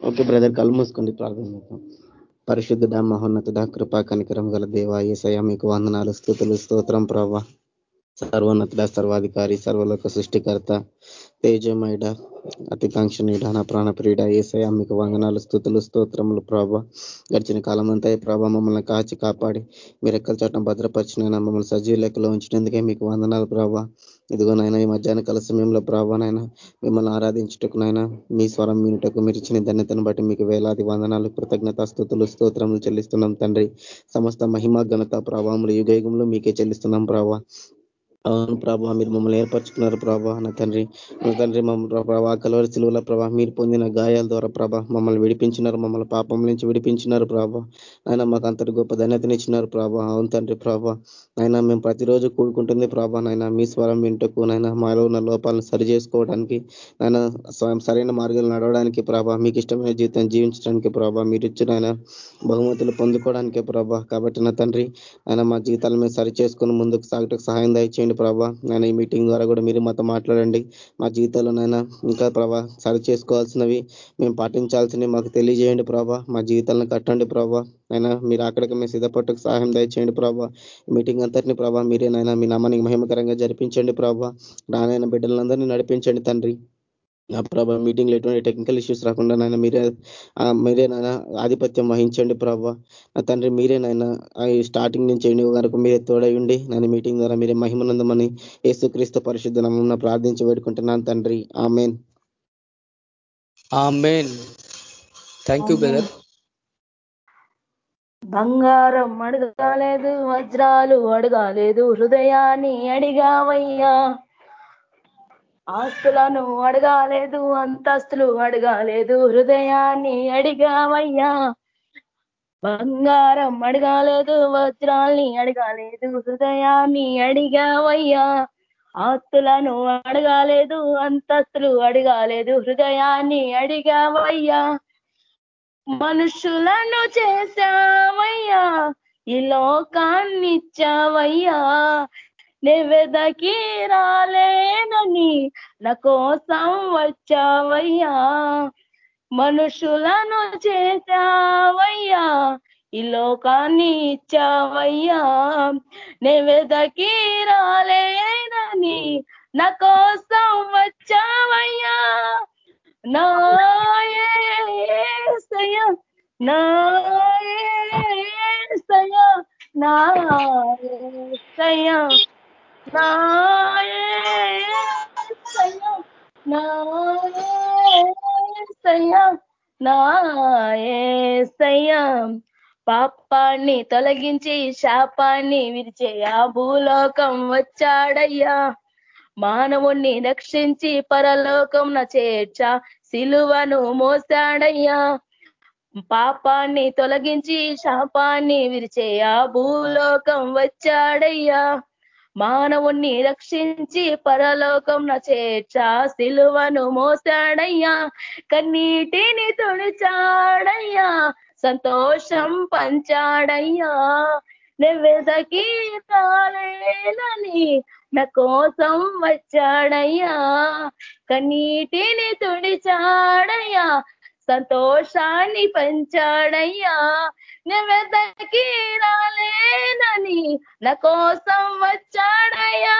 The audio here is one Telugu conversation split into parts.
ఓకే బ్రదర్ కళ్ళు మూసుకోండి ప్రార్థన పరిశుద్ధుడ మహోన్నతుడ కృపా కనికరం గల దేవ ఏసయ మీకు వందనాలు స్థుతులు స్తోత్రం ప్రభ సర్వోన్నతుడ సర్వాధికారి సర్వలోక సృష్టికర్త తేజమైడ అతికాంక్షణీయుడ నా ప్రాణప్రియుడ ఏసయ మీకు వందనాలు స్థుతులు స్తోత్రములు ప్రభ గడిచిన కాలం అంతా ప్రభ మమ్మల్ని కాచి కాపాడి మీరు ఎక్కల చట్టం భద్రపరిచిన మమ్మల్ని సజీవ లెక్కలో ఉంచినందుకే మీకు వందనాలు ప్రభా ఇదిగో నాయన ఈ మధ్యాహ్న కాల సమయంలో ప్రభానైనా మిమ్మల్ని ఆరాధించుటకునైనా మీ స్వరం మీనుటకు మీరు ఇచ్చిన ధన్యతను బట్టి మీకు వేలాది వందనాలు కృతజ్ఞత స్థుతులు స్తోత్రములు చెల్లిస్తున్నాం తండ్రి. సమస్త మహిమ ఘనత ప్రభావములు యుగయుగంలో మీకే చెల్లిస్తున్నాం ప్రభావ అవును ప్రభా మీరు మమ్మల్ని ఏర్పరచుకున్నారు ప్రభా నా తండ్రి. నా తండ్రి మమ్మల్ని ప్రభా కలవరి సిలువల ప్రభా మీరు పొందిన గాయాల ద్వారా ప్రభా మమ్మల్ని విడిపించినారు మమ్మల్ని పాపం నుంచి విడిపించినారు ప్రభా. ఆయన మాకు అంతటి గొప్ప ధన్యతనిచ్చినారు ప్రభా. అవును తండ్రి ప్రభా. ఆయన మేము ప్రతిరోజు కూడుకుంటుంది ప్రభా నాయన మీ స్వరం వింటకు నాయన మాలో ఉన్న లోపాలను సరి చేసుకోవడానికి నాయన స్వయం సరైన మార్గాలు నడవడానికి ప్రభా మీకు ఇష్టమైన జీవితం జీవించడానికి ప్రభా మీరు ఇచ్చిన ఆయన బహుమతులు పొందుకోవడానికే ప్రభా. కాబట్టి నా తండ్రి ఆయన మా జీవితాలు మేము సరి చేసుకుని ముందుకు సాగటకు సహాయం దయచేయండి. చేయండి ప్రభా. నేను ఈ మీటింగ్ ద్వారా కూడా మీరు మాతో మాట్లాడండి. మా జీవితంలో నైనా ఇంకా ప్రభా సరి చేసుకోవాల్సినవి మేము పాటించాల్సినవి మాకు తెలియజేయండి ప్రభా. మా జీవితాలను కట్టండి ప్రభా. అయినా మీరు అక్కడికి మేము సిద్ధపట్టుకు సహాయం దయచేయండి ప్రభా. మీటింగ్ అంతటిని ప్రభా మీరేనైనా మీ నామానికి మహిమకరంగా జరిపించండి ప్రభా. నానైనా బిడ్డలందరినీ నడిపించండి తండ్రి. నా ప్రభా మీటింగ్లో ఎటువంటి టెక్నికల్ ఇష్యూస్ రాకుండా నాయన మీరే మీరేనైనా ఆధిపత్యం వహించండి ప్రభా. నా తండ్రి మీరేనైనా స్టార్టింగ్ నుంచి ఎండి వరకు మీరే తోడయుండి నన్ను మీటింగ్ ద్వారా మీరే మహిమనందమని యేసుక్రీస్తు పరిశుద్ధ నమ్మ ప్రార్థించి వేడుకుంటున్నాను తండ్రి. ఆమెన్. థ్యాంక్ యూ బ్రదర్ బంగారం అడగాలేదు వజ్రాలు అడగాలేదు హృదయాన్ని అడిగావయ్యా. ఆస్తులను అడగాలేదు అంతస్తులు అడగాలేదు హృదయాన్ని అడిగావయ్యా. బంగారం అడగాలేదు వజ్రాల్ని అడగాలేదు హృదయాన్ని అడిగావయ్యా. ఆస్తులను అడగాలేదు అంతస్తులు అడగాలేదు హృదయాన్ని అడిగావయ్యా. మనుషులను చేశావయ్యా ఈ లోకాన్నిచ్చావయ్యా. నెవెదకి రాలేనని నా కోసం వచ్చావయ్యా. మనుషులను చేశావయ్యా. ఈ లోకాన్ని ఇచ్చావయ్యా. నెవెదకి రాలేనని నా కోసం వచ్చావయ్యా. నాయసయ నాయసయ నాయసయ పాపాన్ని తొలగించి శాపాన్ని విరిచే ఆ భూలోకం వచ్చాడయ్యా. మానవుణ్ణి రక్షించి పరలోకం చేర్చ సిలువను మోసాడయ్యా పాపాన్ని తొలగించి శాపాన్ని విరిచే ఆ భూలోకం వచ్చాడయ్యా. మానవుణ్ణి రక్షించి పరలోకం చేర్చ సిలువను మోసాడయ్యా కన్నీటిని తుడిచాడయ్యా సంతోషం పంచాడయ్యా. నెవ్వెదకి కాలేనని నా కోసం వచ్చాడయ్యా కన్నీటిని తుడిచాడయ్యా సంతోషాన్ని పంచాడయ్యా. నువ్వెదకి రాలేనని నా కోసం వచ్చాడయ్యా.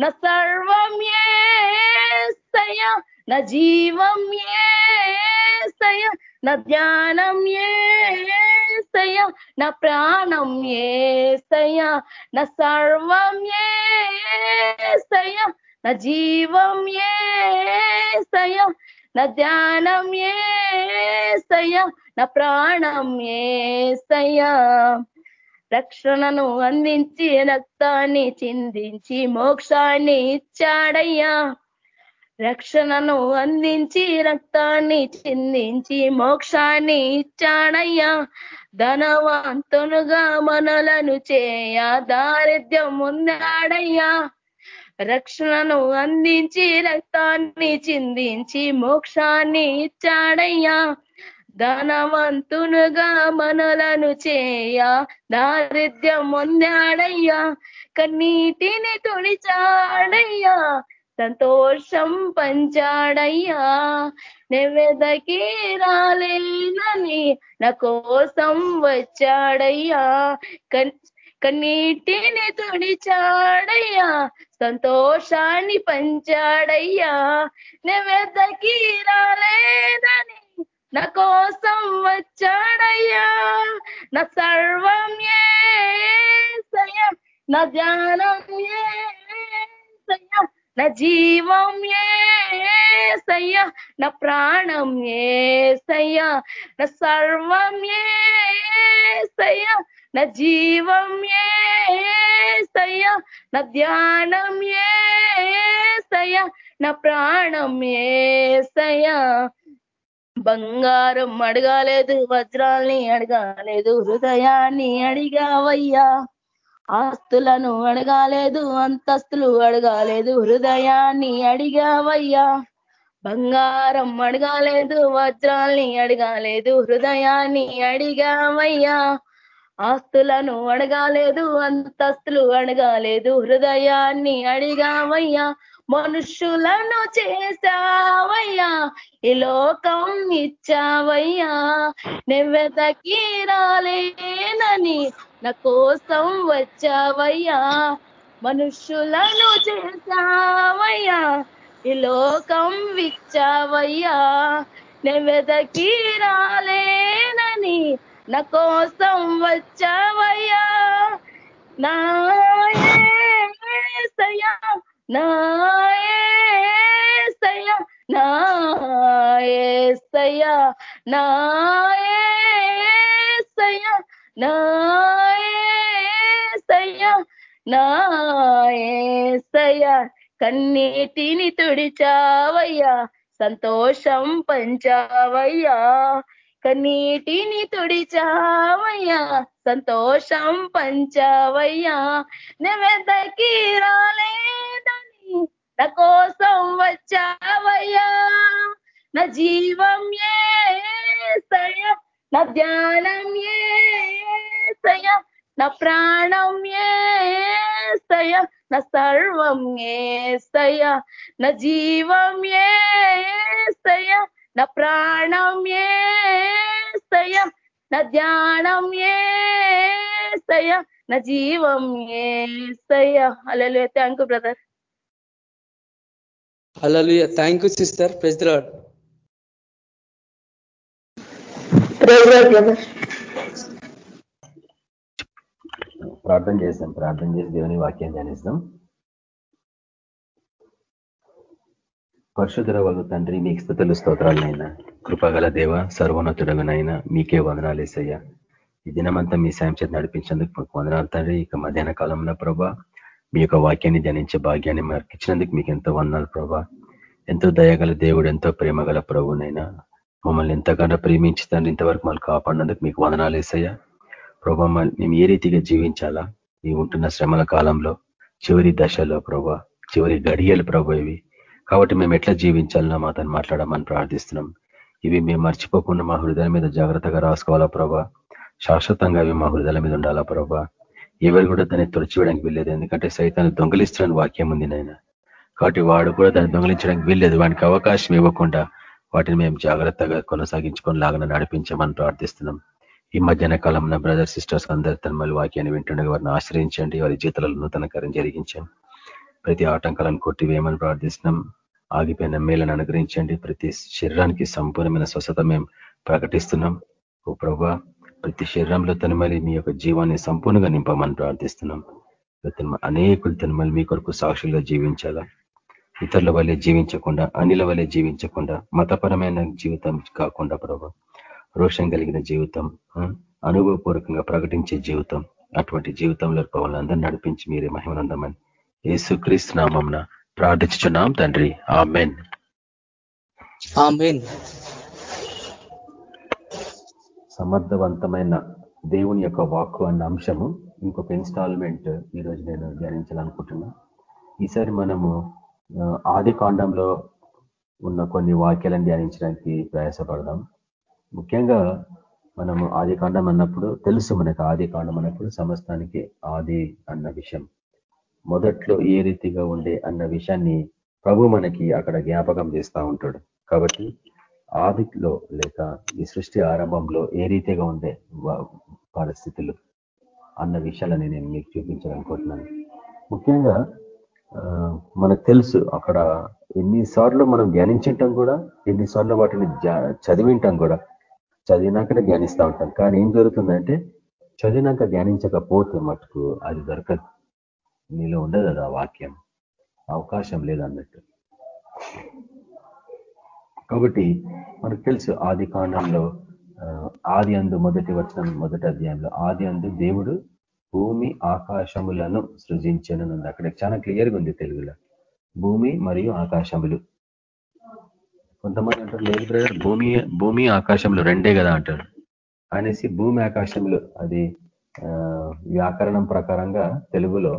నా సర్వం ఏస్తయ్యా నా జీవం ఏస్తయ్యా నా ధ్యానం ఏస్తయ్యా నా ప్రాణం ఏస్తయ్యా నా సర్వం ఏస్తయ్యా నా జీవం ఏస్తయ్యా నా ధ్యానం ఏస్తయ్యా నా ప్రాణం ఏస్తయ్యా రక్షణను అందించి రక్తాన్ని చిందించి మోక్షాన్ని ఇచ్చాడయ్యా. రక్షణను అందించి రక్తాన్ని చిందించి మోక్షాన్ని ఇచ్చాడయ్యా. ధనవంతునుగా మనలను చేయ దారిద్ర్యం ఉందాడయ్యా రక్షణను అందించి రక్తాన్ని చిందించి మోక్షాన్ని ఇచ్చాడయ్యా. ధనవంతునుగా మనలను చేయ దారిద్ర్యం పొందాడయ్యా. కన్నీటిని తుడిచాడయ్యా సంతోషం పంచాడయ్యా. నెవ్వెదకి రాలేనని నా కోసం వచ్చాడయ్యా. కన్నీటిని తుడిచాడయ్యా. సంతోషాన్ని పంచాడయ్యా. నెవ్వెదకి రాలేదని నా కోసం వచ్చాడయ్యా. నా సర్వం ఏసయ్యా నా ధ్యానం ఏసయ్యా నా జీవం ఏసయ్యా నా ప్రాణం ఏసయ్యా నా సర్వం ఏసయ్యా నా జీవం ఏసయ్య నా ధ్యానం ఏసయ్య నా ప్రాణం ఏసయ్య. బంగారం అడగాలేదు వజ్రాల్ని అడగాలేదు హృదయాన్ని అడిగావయ్యా. ఆస్తులను అడగాలేదు అంతస్తులు అడగాలేదు హృదయాన్ని అడిగావయ్యా. బంగారం అడగాలేదు వజ్రాల్ని అడగాలేదు హృదయాన్ని అడిగావయ్యా. ఆస్తులను అడగాలేదు అంతస్తులు అడగాలేదు హృదయాన్ని అడిగావయ్యా మనుషులను చేశావయ్యా ఈ లోకం ఇచ్చావయ్యా నెవ్వెతకి రాలేనని నా కోసం వచ్చావయ్యా మనుషులను చేశావయ్యా ఈ లోకం విచ్చావయ్యా నెవ్వెతకి రాలేనని నా కోసం వచ్చావయ్యా. నాయసయ్యా నాయసయ్యా నాయసయ్యా నాయసయ్యా నాయసయ్యా నాయసయ్యా కన్నీటిని తుడిచావయ్యా సంతోషం పంచావయ్యా. కన్నీటిని తుడిచావయ్యా సంతోషం పంచావయ్యా. నెవెదకి రాలేదని నా కోసం వచ్చావయ్యా. నా జీవం ఏసయ నా ధ్యానం ఏసయ నా ప్రాణం ఏసయ నా సర్వం ఏసయ నా జీవం ఏసయ నా ప్రాణం ఏసయ నా ధ్యానం ఏసయ నా జీవం ఏసయ అలలు thank you brother you, sister. Praise the Lord. ప్రార్థన చేస్తాం ప్రార్థన చేసి దేవుని వాక్యం ధ్యానిస్తాం. పరశుధర వగు తండ్రి మీకు స్థుతులు స్తోత్రాలనైనా కృపగల దేవ సర్వోన్నతుడగనైనా మీకే వందనాలేసయ్యా ఈ దినమంతా మీ సాయం చేతి నడిపించేందుకు మీకు వందనాలు తండ్రి. ఇక మధ్యాహ్న కాలంలో ప్రభా మీ యొక్క వాక్యాన్ని ధ్యానించే భాగ్యాన్ని మాకు ఇచ్చినందుకు మీకు ఎంతో వందనాలు ప్రభా. ఎంతో దయగల దేవుడు ఎంతో ప్రేమగల ప్రభునైనా మమ్మల్ని ఎంతగానో ప్రేమించి తండ్రి ఇంతవరకు మళ్ళీ కాపాడినందుకు మీకు వందనాలు వేసయ్యా ప్రభా మేము ఏ రీతిగా జీవించాలా? ఈ ఉంటున్న శ్రమల కాలంలో చివరి దశలో ప్రభా చివరి గడియలు ప్రభు ఇవి. కాబట్టి మేము ఎట్లా జీవించాలన్నా మాతో మాట్లాడమని ప్రార్థిస్తున్నాం. ఇవి మేము మర్చిపోకుండా మా హృదయం మీద జాగ్రత్తగా రాసుకోవాలా ప్రభా. శాశ్వతంగా అవి మా హృదయాల మీద ఉండాలా ప్రభా. ఎవరు కూడా దాన్ని తుడిచివేయడానికి వెళ్ళలేదు ఎందుకంటే సైతాన్ని దొంగలిస్తున్న వాక్యం ఉంది నాయన. కాబట్టి వాడు కూడా దాన్ని దొంగలించడానికి వీల్లేదు. వానికి అవకాశం ఇవ్వకుండా వాటిని మేము జాగ్రత్తగా కొనసాగించుకొని లాగా నడిపించమని ప్రార్థిస్తున్నాం. ఈ మధ్యాహ్న కాలంలో బ్రదర్ సిస్టర్స్ అందరి తన మళ్ళీ వాక్యాన్ని వింటుండగా వారిని ఆశ్రయించండి. వారి జీతాలలో నూతనకరం జరిగించండి. ప్రతి ఆటంకాలను కొట్టివేయమని ప్రార్థిస్తున్నాం. ఆగిపోయిన మేలను అనుగ్రహించండి. ప్రతి శరీరానికి సంపూర్ణమైన స్వస్థత మేము ప్రకటిస్తున్నాం. ఓ ప్రభా ప్రతి శరీరంలో తనమలి మీ యొక్క జీవాన్ని సంపూర్ణంగా నింపమని ప్రార్థిస్తున్నాం. అనేకులు తనమలి మీ కొరకు సాక్షులుగా జీవించాలా? ఇతరుల వల్లే జీవించకుండా అనిల వల్లే జీవించకుండా మతపరమైన జీవితం కాకుండా ప్రభా రోషం కలిగిన జీవితం అనుభవపూర్వకంగా ప్రకటించే జీవితం అటువంటి జీవితంలో పవన్ అందరూ నడిపించి మీరే మహిమనందమని యేసు క్రీస్తు నామంన ప్రార్థించున్నాం తండ్రి. ఆమెన్. సమర్థవంతమైన దేవుని యొక్క వాక్కు అన్న అంశము ఇంకొక ఇన్స్టాల్మెంట్ ఈరోజు నేను ధ్యానించాలనుకుంటున్నా. ఈసారి మనము ఆది కాండంలో ఉన్న కొన్ని వాక్యాలను ధ్యానించడానికి ప్రయాసపడదాం. ముఖ్యంగా మనము ఆది కాండం అన్నప్పుడు తెలుసు మనకు ఆది కాండం అన్నప్పుడు సమస్తానికి ఆది అన్న విషయం. మొదట్లో ఏ రీతిగా ఉండే అన్న విషయాన్ని ప్రభు మనకి అక్కడ జ్ఞాపకం చేస్తూ ఉంటాడు. కాబట్టి ఆదిలో లేక ఈ సృష్టి ఆరంభంలో ఏ రీతిగా ఉండే పరిస్థితులు అన్న విషయాలని నేను మీకు చూపించాలనుకుంటున్నాను. ముఖ్యంగా మనకు తెలుసు అక్కడ ఎన్నిసార్లు మనం ధ్యానించటం కూడా ఎన్నిసార్లు వాటిని చదివింటాం కూడా. చదివినాకనే ధ్యానిస్తూ ఉంటాం. కానీ ఏం జరుగుతుందంటే చదివినాక ధ్యానించకపోతే మటుకు అది దొరకదు. నీలో ఉండదు అది ఆ వాక్యం? అవకాశం లేదన్నట్టు కాబట్టి మనకు తెలుసు ఆది కాండంలో ఆది అందు మొదటి వచ్చిన మొదటి అధ్యాయంలో ఆది అందు దేవుడు భూమి ఆకాశములను సృజించనుంది అక్కడ చాలా క్లియర్గా ఉంది తెలుగులో. భూమి మరియు ఆకాశములు. కొంతమంది అంటారు లేదు బ్రదర్ భూమి భూమి ఆకాశములు రెండే కదా అంటారు. అనేసి భూమి ఆకాశములు అది వ్యాకరణం ప్రకారంగా తెలుగులో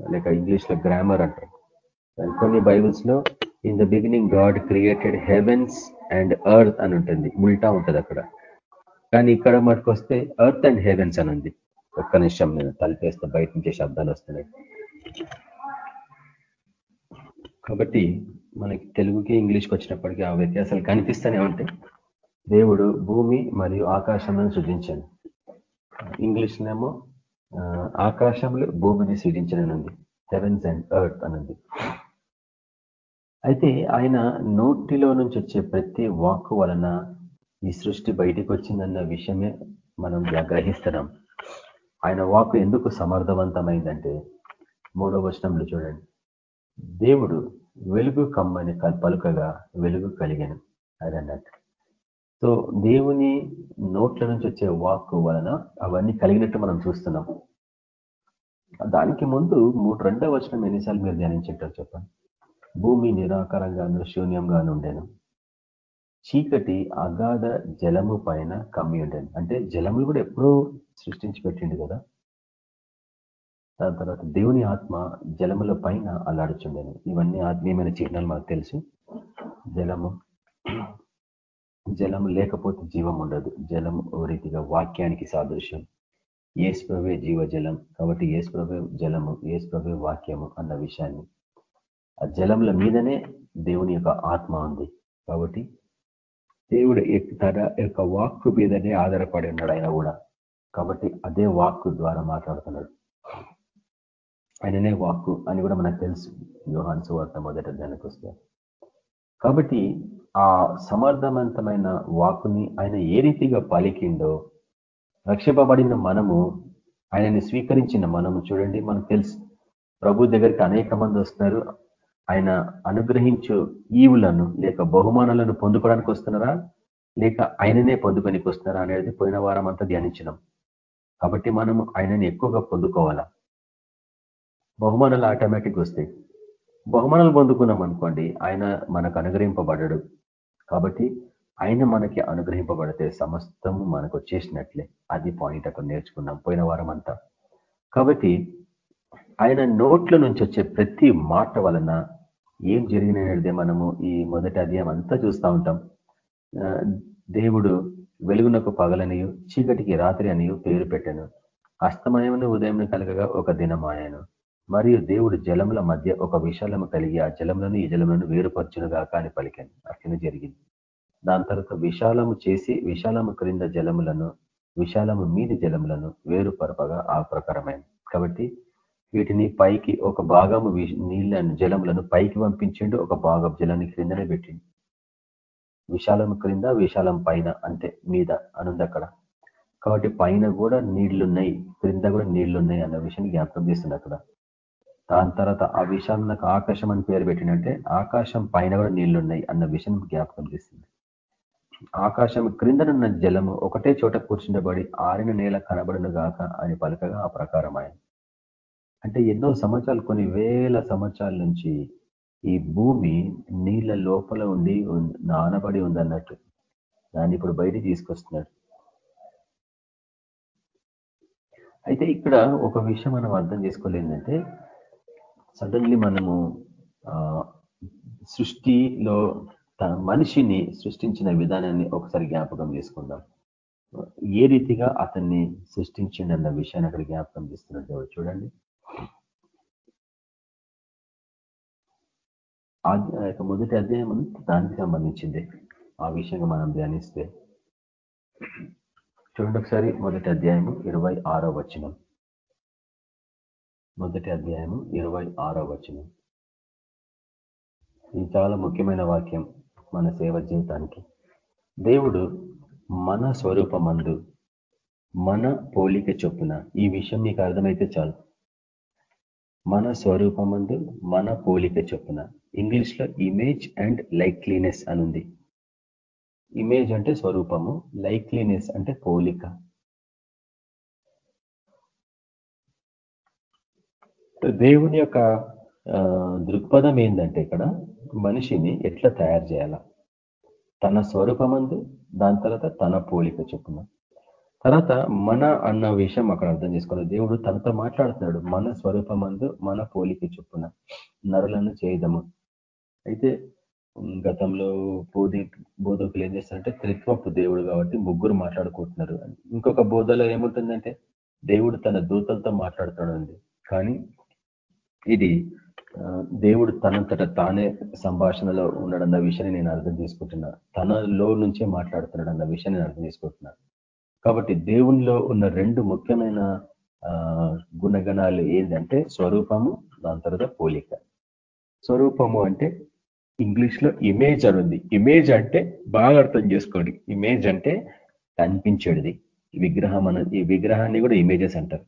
లేక ఇంగ్లీష్లో గ్రామర్ అంటారు. కొన్ని బైబుల్స్లో in the beginning God created heavens and earth అని ఉంటుంది. ఉల్టా ఉంటుంది అక్కడ. కానీ ఇక్కడ మనకు వస్తే ఎర్త్ అండ్ హెవెన్స్ అని ఉంది. ఒక్క నిమిషం నేను తలిపేస్తే బయట నుంచే శబ్దాలు వస్తున్నాయి. కాబట్టి మనకి తెలుగుకి ఇంగ్లీష్కి వచ్చినప్పటికీ ఆ వ్యత్యాసాలు కనిపిస్తూనే ఉంటాయి. దేవుడు భూమి మరియు ఆకాశాలను సృజించాను ఇంగ్లీష్నేమో ఆకాశంలో భూమిని సృజించనుంది హెవెన్స్ అండ్ ఎర్త్ అన్నది అయితే ఆయన నోటిలో నుంచి వచ్చే ప్రతి వాక్ వలన ఈ సృష్టి బయటికి వచ్చిందన్న విషయమే మనం గ్రహిస్తున్నాం. ఆయన వాక్ ఎందుకు సమర్థవంతమైందంటే మూడో వచనంలో చూడండి. దేవుడు వెలుగు కమ్మని పలుకగా వెలుగు కలిగాను. అదన్నట్టు సో దేవుని నోట్ల నుంచి వచ్చే వాక్ వలన అవన్నీ కలిగినట్టు మనం చూస్తున్నాం. దానికి ముందు మూడు రెండో వచనం ఎన్నిసార్లు మీరు ధ్యానించారు చెప్పండి. భూమి నిరాకారంగాను శూన్యంగాను ఉండేను చీకటి అగాధ జలము పైన కమ్మి ఉండేది అంటే జలములు కూడా ఎప్పుడూ సృష్టించి పెట్టిండు కదా. దాని తర్వాత దేవుని ఆత్మ జలముల పైన అల్లాడుచుండేను. ఇవన్నీ ఆత్మీయమైన చిహ్నాలు మనకు తెలుసు. జలము జలము లేకపోతే జీవం ఉండదు. జలం ఓ రీతిగా వాక్యానికి సాదృశ్యం. ఏసుప్రవే జీవజలం. కాబట్టి ఏసుప్రవే జలము ఏసుప్రవే వాక్యము అన్న విషయాన్ని. ఆ జలముల మీదనే దేవుని యొక్క ఆత్మ ఉంది. కాబట్టి దేవుడు తన యొక్క వాక్కు మీదనే ఆధారపడి ఉన్నాడు ఆయన కూడా. కాబట్టి అదే వాక్కు ద్వారా మాట్లాడుతున్నాడు. ఆయననే వాక్కు అని కూడా మనకు తెలుసు. యోహాన్ సువార్త మొదట దానికి వస్తే. కాబట్టి ఆ సమర్థవంతమైన వాక్కుని ఆయన ఏ రీతిగా పలికిండో రక్షింపబడిన మనము ఆయనని స్వీకరించిన మనము చూడండి మనకు తెలుసు. ప్రభు దగ్గరికి అనేక మంది వస్తున్నారు. ఆయన అనుగ్రహించు ఈవులను లేక బహుమానాలను పొందుకోవడానికి వస్తున్నారా? లేక ఆయననే పొందుకోనికి వస్తున్నారా అనేది పోయిన వారం అంతా ధ్యానించినాం. కాబట్టి మనం ఆయనని ఎక్కువగా పొందుకోవాలా? బహుమానాలు ఆటోమేటిక్ వస్తాయి. బహుమానాలు పొందుకున్నాం అనుకోండి ఆయన మనకు అనుగ్రహింపబడడు కాబట్టి ఆయన మనకి అనుగ్రహింపబడితే సమస్తము మనకు వచ్చేసినట్లే. అది పాయింట్ అక్కడ నేర్చుకున్నాం పోయిన వారం అంతా కాబట్టి ఆయన నోట్ల నుంచి వచ్చే ప్రతి మాట వలన ఏం జరిగినదే మనము ఈ మొదటి అధ్యాయం అంతా చూస్తూ ఉంటాం. దేవుడు వెలుగునకు పగలనియు చీకటికి రాత్రి అనియు పేరు పెట్టాను. అస్తమయమును ఉదయం కలగగా ఒక దినమాయను. మరియు దేవుడు జలముల మధ్య ఒక విశాలము కలిగి ఆ జలములను ఈ జలములను వేరుపరచునుగా కాని పలికాను. అట్లనే జరిగింది. దాని తర్వాత విశాలము చేసి విశాలము క్రింద జలములను విశాలము మీది జలములను వేరుపరపగా ఆ ప్రకారమైంది. కాబట్టి వీటిని పైకి ఒక భాగము నీళ్ళను జలములను పైకి పంపించిండు ఒక భాగం జలాన్ని క్రిందనే పెట్టిండు. విశాలం క్రింద విశాలం పైన అంటే మీద అనుంది అక్కడ. కాబట్టి పైన కూడా నీళ్ళున్నాయి క్రింద కూడా నీళ్ళున్నాయి అన్న విషయాన్ని జ్ఞాపకం చేస్తుంది అక్కడ. దాని తర్వాత ఆ విషయం నాకు ఆకాశం అని పేరు పెట్టినంటే ఆకాశం పైన కూడా నీళ్ళున్నాయి అన్న విషయం జ్ఞాపకం చేసింది. ఆకాశం క్రిందనున్న జలము ఒకటే చోట కూర్చుండబడి ఆరిన నేల కనబడును గాక అని పలకగా ఆ ప్రకారం ఆయన అంటే ఎన్నో సంవత్సరాలు కొన్ని వేల సంవత్సరాల నుంచి ఈ భూమి నీళ్ళ లోపల ఉండి నానబడి ఉందన్నట్టు. దాన్ని ఇప్పుడు బయటికి తీసుకొస్తున్నాడు అయితే ఇక్కడ ఒక విషయం మనం అర్థం చేసుకోలేదంటే సడన్లీ మనము సృష్టిలో మనిషిని సృష్టించిన విధానాన్ని ఒకసారి జ్ఞాపకం చేసుకుందాం. ఏ రీతిగా అతన్ని సృష్టించిండి అన్న విషయాన్ని అక్కడ జ్ఞాపకం చేస్తున్నాడు చూడండి. యొక్క మొదటి అధ్యాయం దానికి సంబంధించింది. ఆ విషయంగా మనం ధ్యానిస్తే. చూడండి ఒకసారి మొదటి అధ్యాయము ఇరవై ఆరో వచనం. మొదటి అధ్యాయము ఇరవై ఆరో వచనం. ఇది చాలా ముఖ్యమైన వాక్యం మన సేవ జీవితానికి. దేవుడు మన స్వరూపమందు మన పోలిక చొప్పున ఈ విషయం మీకు అర్థమైతే చాలు. మన స్వరూపమందు మన పోలిక చొప్పున. ఇంగ్లీష్లో ఇమేజ్ అండ్ లైక్లీనెస్ అనుంది ఇమేజ్ అంటే స్వరూపము లైక్లీనెస్ అంటే పోలిక. దేవుని యొక్క దృక్పథం ఏంటంటే ఇక్కడ మనిషిని ఎట్లా తయారు చేయాల? తన స్వరూపమందు దాని తర్వాత తన పోలిక చొప్పున. తర్వాత మన అన్న విషయం అక్కడ అర్థం చేసుకోవాలి. దేవుడు తనతో మాట్లాడుతున్నాడు మన స్వరూపమందు మన పోలిక చొప్పున. నరులను చేయదము. అయితే గతంలో బోధి బోధకులు ఏం చేస్తారంటే త్రిత్వపు దేవుడు కాబట్టి ముగ్గురు మాట్లాడుకుంటున్నారు. ఇంకొక బోధలో ఏముంటుందంటే దేవుడు తన దూతలతో మాట్లాడుతున్నాడు కానీ ఇది దేవుడు తనంతట తానే సంభాషణలో ఉన్నాడన్న విషయాన్ని నేను అర్థం చేసుకుంటున్నా. తనలో నుంచే మాట్లాడుతున్నాడు అన్న విషయాన్ని నేను అర్థం చేసుకుంటున్నా. కాబట్టి దేవునిలో ఉన్న రెండు ముఖ్యమైన గుణగణాలు ఏంటంటే స్వరూపము దాని తర్వాత పోలిక. స్వరూపము అంటే ఇంగ్లీష్లో ఇమేజ్ ఉంది. ఇమేజ్ అంటే బాగా అర్థం చేసుకోండి. ఇమేజ్ అంటే కనిపించేది. విగ్రహం అన్నది ఈ విగ్రహాన్ని కూడా ఇమేజెస్ అంటారు.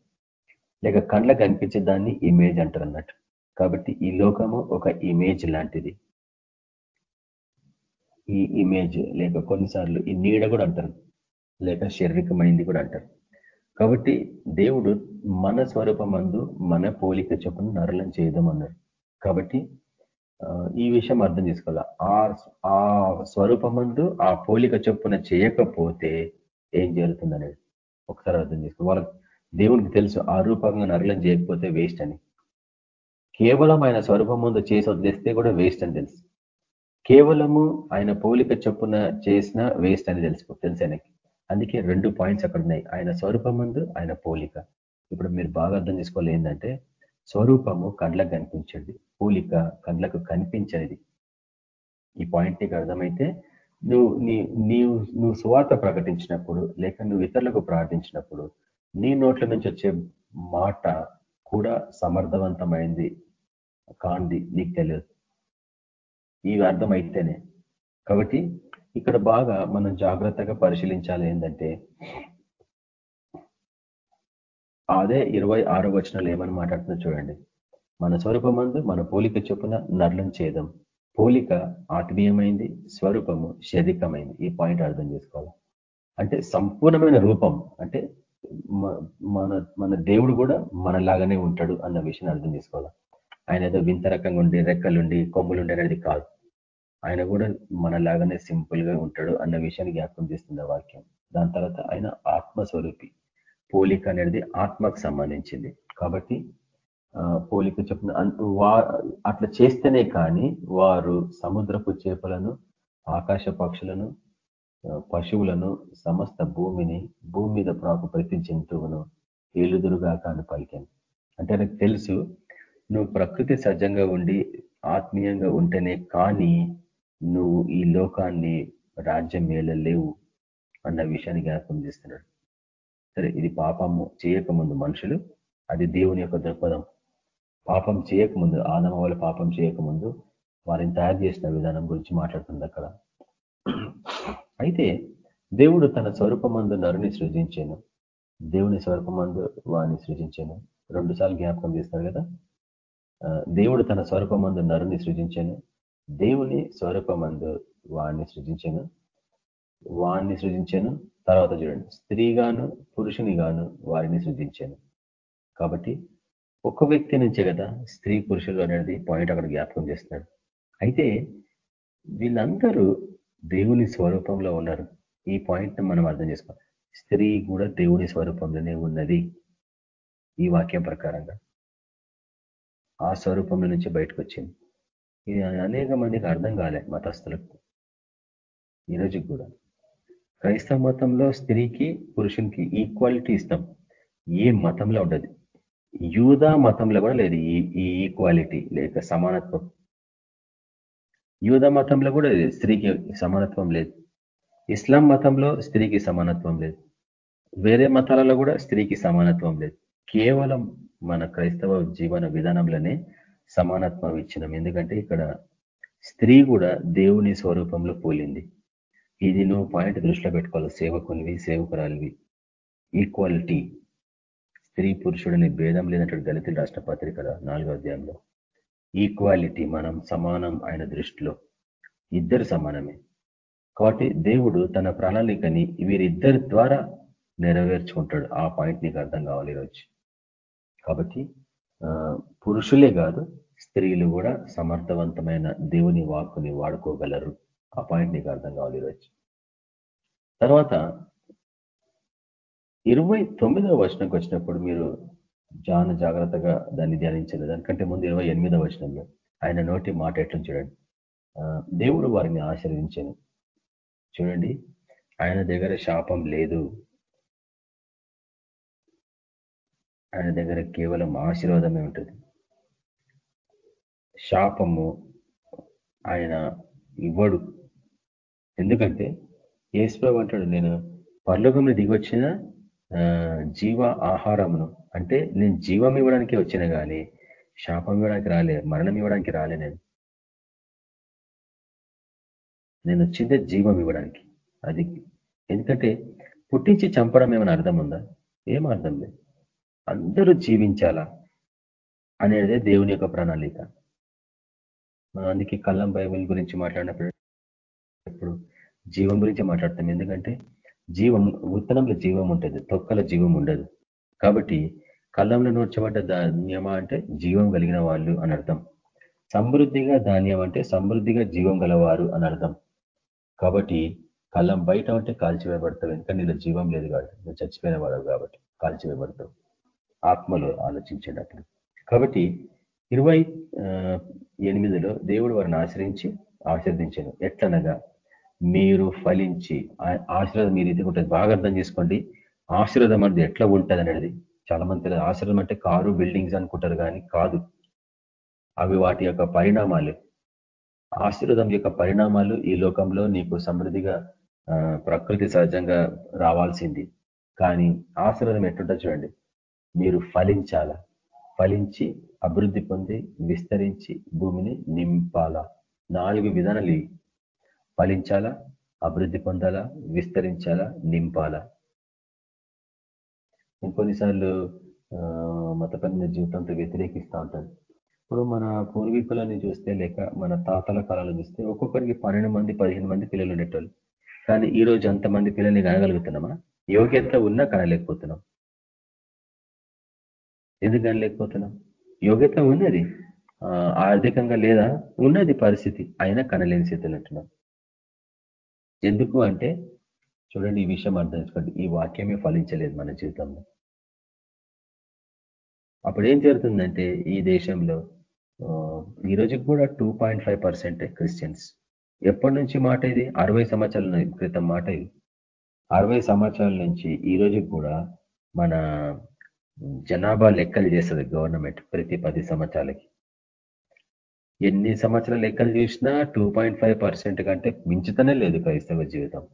లేక కళ్ళకు కనిపించే దాన్ని ఇమేజ్ అంటారు అన్నట్టు. కాబట్టి ఈ లోకము ఒక ఇమేజ్ లాంటిది. ఈ ఇమేజ్ లేక కొన్నిసార్లు ఈ నీడ కూడా అంటారు. లేక శారీరకమైంది కూడా అంటారు. కాబట్టి దేవుడు మన స్వరూపమందు మన పోలిక చొప్పున నరలం చేయడం అన్నారు. కాబట్టి ఈ విషయం అర్థం చేసుకోవాలి? ఆ స్వరూపమందు ఆ పోలిక చొప్పున చేయకపోతే ఏం జరుగుతుంది అనేది ఒకసారి అర్థం చేసుకో. వాళ్ళకి దేవునికి తెలుసు ఆ రూపంగా నరలం చేయకపోతే వేస్ట్ అని. కేవలం ఆయన స్వరూపం ముందు చేసి వదిలేస్తే కూడా వేస్ట్ అని తెలుసు. కేవలము ఆయన పోలిక చొప్పున చేసిన వేస్ట్ అని తెలుసు తెలుసు ఆయనకి. అందుకే రెండు పాయింట్స్ అక్కడ ఉన్నాయి. ఆయన స్వరూపం ముందు ఆయన పోలిక. ఇప్పుడు మీరు బాగా అర్థం చేసుకోవాలి ఏంటంటే స్వరూపము కండ్లకు కనిపించండి పోలిక కండ్లకు కనిపించేది. ఈ పాయింట్ నీకు అర్థమైతే నువ్వు నీ నీవు నువ్వు సువార్త ప్రకటించినప్పుడు లేక నువ్వు ఇతరులకు ప్రార్థించినప్పుడు నీ నోట్ల నుంచి వచ్చే మాట కూడా సమర్థవంతమైంది. కాంది నీకు తెలియదు. ఇవి అర్థమైతేనే. కాబట్టి ఇక్కడ బాగా మనం జాగ్రత్తగా పరిశీలించాలి ఏంటంటే అదే ఇరవై ఆరో వచనాలు ఏమని మాట్లాడుతుందో చూడండి. మన స్వరూపమందు మన పోలిక చొప్పున నర్లం చేద్దాం పోలిక ఆత్మీయమైంది స్వరూపము శరీరమైంది ఈ పాయింట్ అర్థం చేసుకోవాలి. అంటే సంపూర్ణమైన రూపం అంటే మన మన దేవుడు కూడా మనలాగానే ఉంటాడు అన్న విషయాన్ని అర్థం చేసుకోవాలి? ఆయన ఏదో వింత రకంగా ఉండి రెక్కలుండి కొమ్ములుండి అనేది కాదు. ఆయన కూడా మనలాగానే సింపుల్గా ఉంటాడు అన్న విషయాన్ని జ్ఞాపకం చేస్తుంది వాక్యం. దాని తర్వాత ఆయన ఆత్మస్వరూపి. పోలిక అనేది ఆత్మకు సంబంధించింది. కాబట్టి పోలిక చెప్పిన అట్లా చేస్తేనే కానీ వారు సముద్రపు చేపలను ఆకాశ పక్షులను పశువులను సమస్త భూమిని భూమి మీద ప్రాకు ప్రతి జంతువును ఏలుదురుగాక అని పలికాను. అంటే నాకు తెలుసు నువ్వు ప్రకృతి సజ్జంగా ఉండి ఆత్మీయంగా ఉంటేనే కానీ నువ్వు ఈ లోకాన్ని రాజ్యం లేవు అన్న విషయాన్ని జ్ఞాపకం చేస్తున్నాడు. సరే ఇది పాపము చేయకముందు మనుషులు అది దేవుని యొక్క దృక్పథం. పాపం చేయకముందు ఆదమ వాళ్ళ పాపం చేయకముందు వారిని తయారు చేసిన విధానం గురించి మాట్లాడుతుంది అక్కడ. అయితే దేవుడు తన స్వరూపమందు నరుని సృజించాను. దేవుని స్వరూపమందు వాణ్ణి సృజించాను. రెండు సార్లు జ్ఞాపకం చేస్తారు కదా? దేవుడు తన స్వరూపమందు నరుని సృజించాను. దేవుని స్వరూపమందు వాణ్ణి సృజించాను. వాణ్ణి సృజించాను. తర్వాత చూడండి. స్త్రీగాను పురుషునిగాను వారిని సృజించాను. కాబట్టి ఒక వ్యక్తి నుంచే కదా స్త్రీ పురుషులు అనేది పాయింట్ అక్కడ జ్ఞాపకం చేస్తున్నాడు. అయితే వీళ్ళందరూ దేవుని స్వరూపంలో ఉన్నారు. ఈ పాయింట్ మనం అర్థం చేసుకోవాలి. స్త్రీ కూడా దేవుని స్వరూపంలోనే ఉన్నది. ఈ వాక్యం ప్రకారంగా. ఆ స్వరూపంలో నుంచి బయటకు వచ్చింది. ఇది అనేక మందికి అర్థం కాలే మతస్థులకు. ఈరోజు కూడా. క్రైస్తవ మతంలో స్త్రీకి పురుషునికి ఈక్వాలిటీ ఇస్తాం. ఏ మతంలో ఉండదు. యూదా మతంలో కూడా లేదు ఈ ఈక్వాలిటీ లేక సమానత్వం. యూద మతంలో కూడా స్త్రీకి సమానత్వం లేదు. ఇస్లాం మతంలో స్త్రీకి సమానత్వం లేదు. వేరే మతాలలో కూడా స్త్రీకి సమానత్వం లేదు. కేవలం మన క్రైస్తవ జీవన విధానంలోనే సమానత్వం ఇచ్చినాం. ఎందుకంటే ఇక్కడ స్త్రీ కూడా దేవుని స్వరూపంలో పోలింది. ఇది నువ్వు పాయింట్ దృష్టిలో పెట్టుకోవాలి. సేవకునివి సేవకురాలివి. ఈక్వాలిటీ స్త్రీ పురుషుడిని భేదం లేనటువంటి దళితుల రాష్ట్ర పత్రికల నాలుగో అధ్యాయంలో. ఈక్వాలిటీ మనం సమానం ఆయన దృష్టిలో ఇద్దరు సమానమే. కాబట్టి దేవుడు తన ప్రణాళికని వీరిద్దరి ద్వారా నెరవేర్చుకుంటాడు. ఆ పాయింట్ నీకు అర్థం కావాలి ఈరోజు. కాబట్టి పురుషులే కాదు స్త్రీలు కూడా సమర్థవంతమైన దేవుని వాక్కుని వాడుకోగలరు. ఆ పాయింట్ నీకు అర్థం కావాలి ఈరోజు. తర్వాత ఇరవై తొమ్మిదవ వచనంకి వచ్చినప్పుడు మీరు జాన జాగ్రత్తగా దాన్ని ధ్యానించారు దానికంటే ముందు ఇరవై ఎనిమిదవ వచనంలో ఆయన నోటి మాట ఎట్లా చూడండి. దేవుడు వారిని ఆశీర్వించాను చూడండి ఆయన దగ్గర శాపం లేదు. ఆయన దగ్గర కేవలం ఆశీర్వాదమే ఉంటుంది. శాపము ఆయన ఇవ్వడు. ఎందుకంటే ఏసుప్రభు అంటాడు నేను పర్లోకంలో దిగొచ్చిన జీవ ఆహారమును అంటే నేను జీవం ఇవ్వడానికే వచ్చిన కానీ శాపం ఇవ్వడానికి రాలే మరణం ఇవ్వడానికి రాలే నేను. నేను వచ్చిందే జీవం ఇవ్వడానికి. అది ఎందుకంటే పుట్టించి చంపడం ఏమైనా అర్థం ఉందా? ఏం అర్థం లేదు. అందరూ జీవించాలా అనేదే దేవుని యొక్క ప్రణాళిక. మనం అందుకే కళ్ళం బైబిల్ గురించి మాట్లాడినప్పుడు ఇప్పుడు జీవం గురించి మాట్లాడతాం. ఎందుకంటే జీవం ఉత్తనంలో జీవం ఉంటుంది తొక్కల జీవం ఉండదు. కాబట్టి కళ్ళంలో నూర్చబడ్డ ధాన్యమా అంటే జీవం కలిగిన వాళ్ళు అని అర్థం. సమృద్ధిగా ధాన్యం అంటే సమృద్ధిగా జీవం గలవారు అని అర్థం. కాబట్టి కళ్ళం బయట అంటే కాల్చివేయబడతావు. ఎందుకంటే నీలో జీవం లేదు కాబట్టి. నువ్వు చచ్చిపోయిన వాడు కాబట్టి కాల్చివేయబడతావు. ఆత్మలో ఆలోచించేటప్పుడు. కాబట్టి ఇరవై ఎనిమిదిలో దేవుడు వారిని ఆశ్రయించి ఆశీర్దించాను ఎట్లనగా మీరు ఫలించి ఆశీర్వాదం మీరు ఇది ఉంటుంది. బాగా అర్థం చేసుకోండి. ఆశీర్వాదం అనేది ఎట్లా ఉంటుంది అనేది చాలా మంది తెలియదు. అంటే కారు బిల్డింగ్స్ అనుకుంటారు కానీ కాదు. అవి వాటి యొక్క పరిణామాలు. ఆశీర్వాదం యొక్క పరిణామాలు ఈ లోకంలో నీకు సమృద్ధిగా ప్రకృతి సహజంగా రావాల్సింది. కానీ ఆశీర్వాదం ఎట్లుంటుంది చూడండి. మీరు ఫలించాల. ఫలించి అభివృద్ధి పొంది విస్తరించి భూమిని నింపాలా. నాలుగు విధానాలు ఫలించాలా అభివృద్ధి పొందాలా విస్తరించాలా నింపాలా. ఇంకొన్నిసార్లు మతపరమైన జీవితంతో వ్యతిరేకిస్తూ ఉంటారు. ఇప్పుడు మన పూర్వీకులని చూస్తే లేక మన తాతల కాలాలు చూస్తే ఒక్కొక్కరికి పన్నెండు మంది పదిహేను మంది పిల్లలు ఉండేటోళ్ళు. కానీ ఈ రోజు అంతమంది పిల్లల్ని కనగలుగుతున్నామా? యోగ్యత ఉన్నా కనలేకపోతున్నాం. ఎందుకు కనలేకపోతున్నాం? యోగ్యత ఉన్నది. ఆర్థికంగా లేదా? ఉన్నది పరిస్థితి. అయినా కనలేని స్థితిలో అంటున్నాం ఎందుకు అంటే చూడండి ఈ విషయం అర్థం చేసుకోండి. ఈ వాక్యమే ఫలించలేదు మన జీవితంలో. అప్పుడు ఏం జరుగుతుందంటే ఈ దేశంలో ఈ రోజుకి కూడా two point five percent Christians. ఎప్పటి నుంచి మాట ఇది? అరవై సంవత్సరాల క్రితం మాట ఇది. అరవై సంవత్సరాల నుంచి ఈ రోజుకి కూడా మన జనాభా లెక్కలు చేస్తుంది గవర్నమెంట్ ప్రతి పది సంవత్సరాలకి. ఎన్ని సంవత్సరాల లెక్కలు చూసినా టూ పాయింట్ ఫైవ్ పర్సెంట్ కంటే మించుతనే లేదు క్రైస్తవ జీవితం.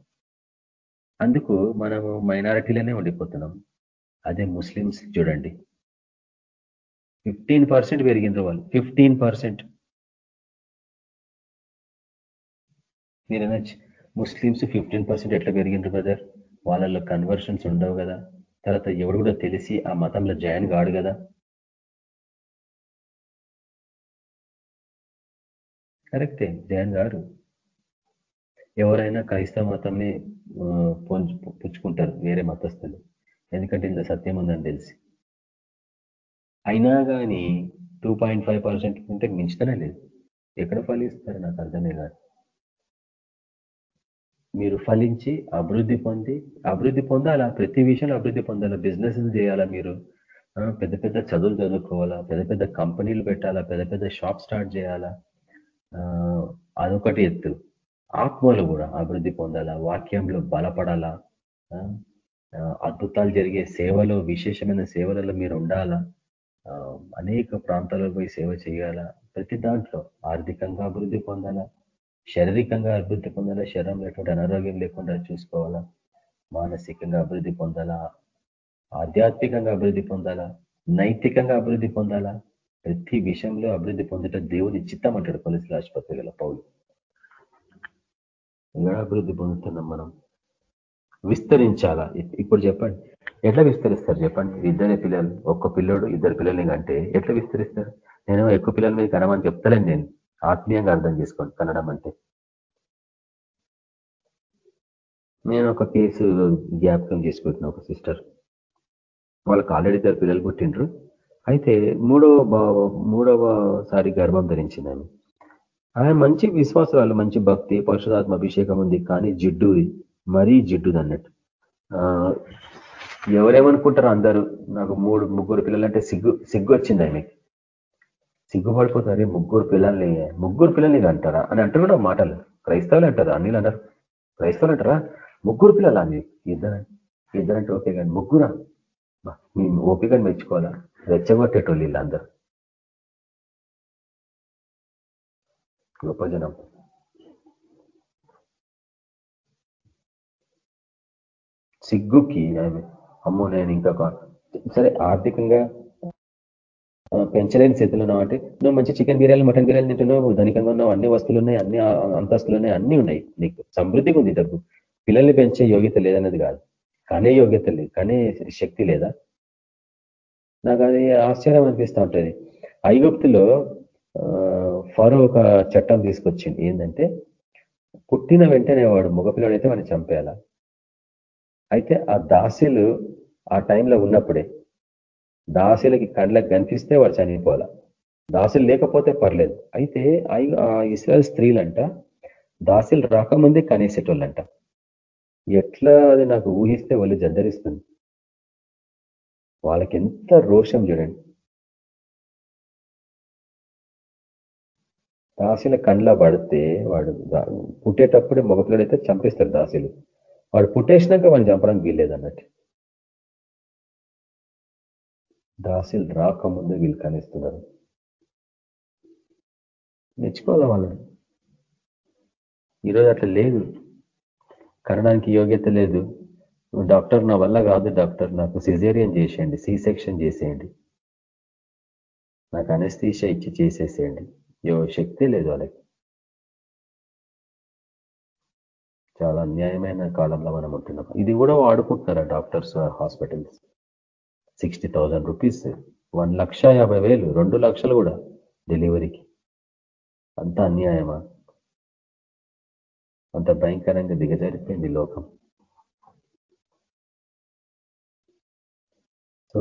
అందుకు మనము మైనారిటీలోనే ఉండిపోతున్నాం. అదే ముస్లిమ్స్ చూడండి. ఫిఫ్టీన్ పర్సెంట్ పెరిగిండ్రు వాళ్ళు. ఫిఫ్టీన్ పర్సెంట్ మీరైనా ముస్లిమ్స్ ఫిఫ్టీన్ పర్సెంట్ ఎట్లా పెరిగిండ్రు బ్రదర్ వాళ్ళల్లో కన్వర్షన్స్ ఉండవు కదా. తర్వాత ఎవడు కూడా తెలిసి ఆ మతంలో జాయిన్ కాడు కదా. కరెక్టే జాయిన్ కాడు. ఎవరైనా క్రైస్తవ మతంని పుచ్చుకుంటారు వేరే మతస్థులు. ఎందుకంటే ఇంత సత్యం ఉందని తెలిసి. అయినా కానీ టూ పాయింట్ ఫైవ్ పర్సెంట్ ఉంటే మించుతనే లేదు. ఎక్కడ ఫలిస్తారు? నాకు అర్థమే కాదు. మీరు ఫలించి అభివృద్ధి పొంది అభివృద్ధి పొందాలా? ప్రతి విషయంలో అభివృద్ధి పొందాలా? బిజినెస్ చేయాలా మీరు? పెద్ద పెద్ద చదువులు చదువుకోవాలా? పెద్ద పెద్ద కంపెనీలు పెట్టాలా? పెద్ద పెద్ద షాప్ స్టార్ట్ చేయాలా? అదొకటి ఎత్తు. ఆత్మలు కూడా అభివృద్ధి పొందాలా? వాక్యంలో బలపడాలా? అద్భుతాలు జరిగే సేవలో విశేషమైన సేవలలో మీరు ఉండాలా? అనేక ప్రాంతాల్లో పోయి సేవ చేయాలా. ప్రతి దాంట్లో ఆర్థికంగా అభివృద్ధి పొందాలా? శారీరకంగా అభివృద్ధి పొందాలా? శరీరంలో ఎటువంటి అనారోగ్యం లేకుండా చూసుకోవాలా? మానసికంగా అభివృద్ధి పొందాలా? ఆధ్యాత్మికంగా అభివృద్ధి పొందాలా? నైతికంగా అభివృద్ధి పొందాలా? ప్రతి విషయంలో అభివృద్ధి పొందుట దేవుని చిత్తం అంటాడు పోలీసుల ఆసుపత్రి గల పౌలు. ఎలా అభివృద్ధి పొందుతున్నాం మనం? విస్తరించాలా? ఇప్పుడు చెప్పండి. ఎట్లా విస్తరిస్తారు చెప్పండి? ఇద్దరే పిల్లలు ఒక్క పిల్లోడు ఇద్దరు పిల్లల్ని అంటే ఎట్లా విస్తరిస్తారు? నేను ఎక్కువ పిల్లల మీద కనమని చెప్తలేను నేను. ఆత్మీయంగా అర్థం చేసుకోండి కనడం అంటే. నేను ఒక కేసు జ్ఞాపకం చేసుకుంటున్నా ఒక సిస్టర్. వాళ్ళకి ఆల్రెడీ ఇద్దరు పిల్లలు పుట్టిండ్రు. అయితే మూడవ మూడవసారి గర్భం ధరించింది ఆమె. ఆమె మంచి విశ్వాసాలు మంచి భక్తి పరశురాత్మ అభిషేకం ఉంది కానీ జిడ్డు మరీ జిడ్డుది అన్నట్టు. ఎవరేమనుకుంటారు అందరూ. నాకు మూడు ముగ్గురు పిల్లలంటే సిగ్గు సిగ్గు వచ్చింది ఆయనకి. సిగ్గుపడిపోతారు ముగ్గురు పిల్లల్ని ముగ్గురు పిల్లల్ని అంటారా? అని అంటారు కూడా మాటలు. క్రైస్తవులు అంటారు? అన్ని అంటారు క్రైస్తవులు అంటారా? ముగ్గురు పిల్లలు అని ఇద్దరు ఇద్దరంటే ఓకే కానీ ముగ్గురా? మేము ఓపిక మెచ్చుకోవాలా? రెచ్చగొట్టేటోళ్ళు వీళ్ళందరూ. గొప్ప జనం. సిగ్గుకి అమ్మో నేను ఇంకా సరే ఆర్థికంగా పెంచలేని స్థితిలో ఉన్నావు అంటే నువ్వు మంచి చికెన్ బిర్యానీ మటన్ బిర్యానీ తింటున్నావు ధనికంగా ఉన్నావు అన్ని వస్తువులు ఉన్నాయి అన్ని అంతస్తులు ఉన్నాయి అన్ని ఉన్నాయి. నీకు సమృద్ధిగా ఉంది డబ్బు. పిల్లల్ని పెంచే యోగ్యత లేదన్నది కాదు. కనే యోగ్యత లేదు. కనే శక్తి లేదా? నాకు అది ఆశ్చర్యం అనిపిస్తూ ఉంటుంది. ఐగుప్తులో ఫరో ఒక చట్టం తీసుకొచ్చింది ఏంటంటే పుట్టిన వెంటనే వాడు మగపిల్లడైతే వాడిని చంపేయాల? అయితే ఆ దాసీలు ఆ టైంలో ఉన్నప్పుడే దాసీలకి కళ్ళకి కనిపిస్తే వాడు చనిపోవాల? దాసులు లేకపోతే పర్లేదు. అయితే ఇస్రాయల్ స్త్రీలంట దాసులు రాకముందే కనేసేటోళ్ళంట. ఎట్లా అది నాకు ఊహిస్తే వాళ్ళు జద్దరిస్తుంది. వాళ్ళకి ఎంత రోషం చూడండి. దాసుల కండ్ల పడితే వాడు పుట్టేటప్పుడే మగపిల్లడైతే చంపేస్తారు దాసులు. వాడు పుట్టేసినాక వాడిని చంపడానికి వీల్లేదు అన్నట్టు దాసులు రాకముందు వీళ్ళు కనిస్తున్నారు. మెచ్చుకోవాలా వాళ్ళని? ఈరోజు అట్లా లేదు. కనడానికి యోగ్యత లేదు. డాక్టర్ నా వల్ల కాదు డాక్టర్. నాకు సిజేరియన్ చేసేయండి సి సెక్షన్ చేసేయండి. నాకు అనస్థీష ఇచ్చి చేసేసేయండి. యో శక్తి లేదు వాళ్ళకి. చాలా అన్యాయమైన కాలంలో మనం ఉంటున్నాం. ఇది కూడా వాడుకుంటున్నారా doctors hospitals? Sixty thousand rupees one lakh యాభై వేలు రెండు లక్షలు కూడా డెలివరీకి. అంత అన్యాయమా? అంత భయంకరంగా దిగజారిపోయింది లోకం. సో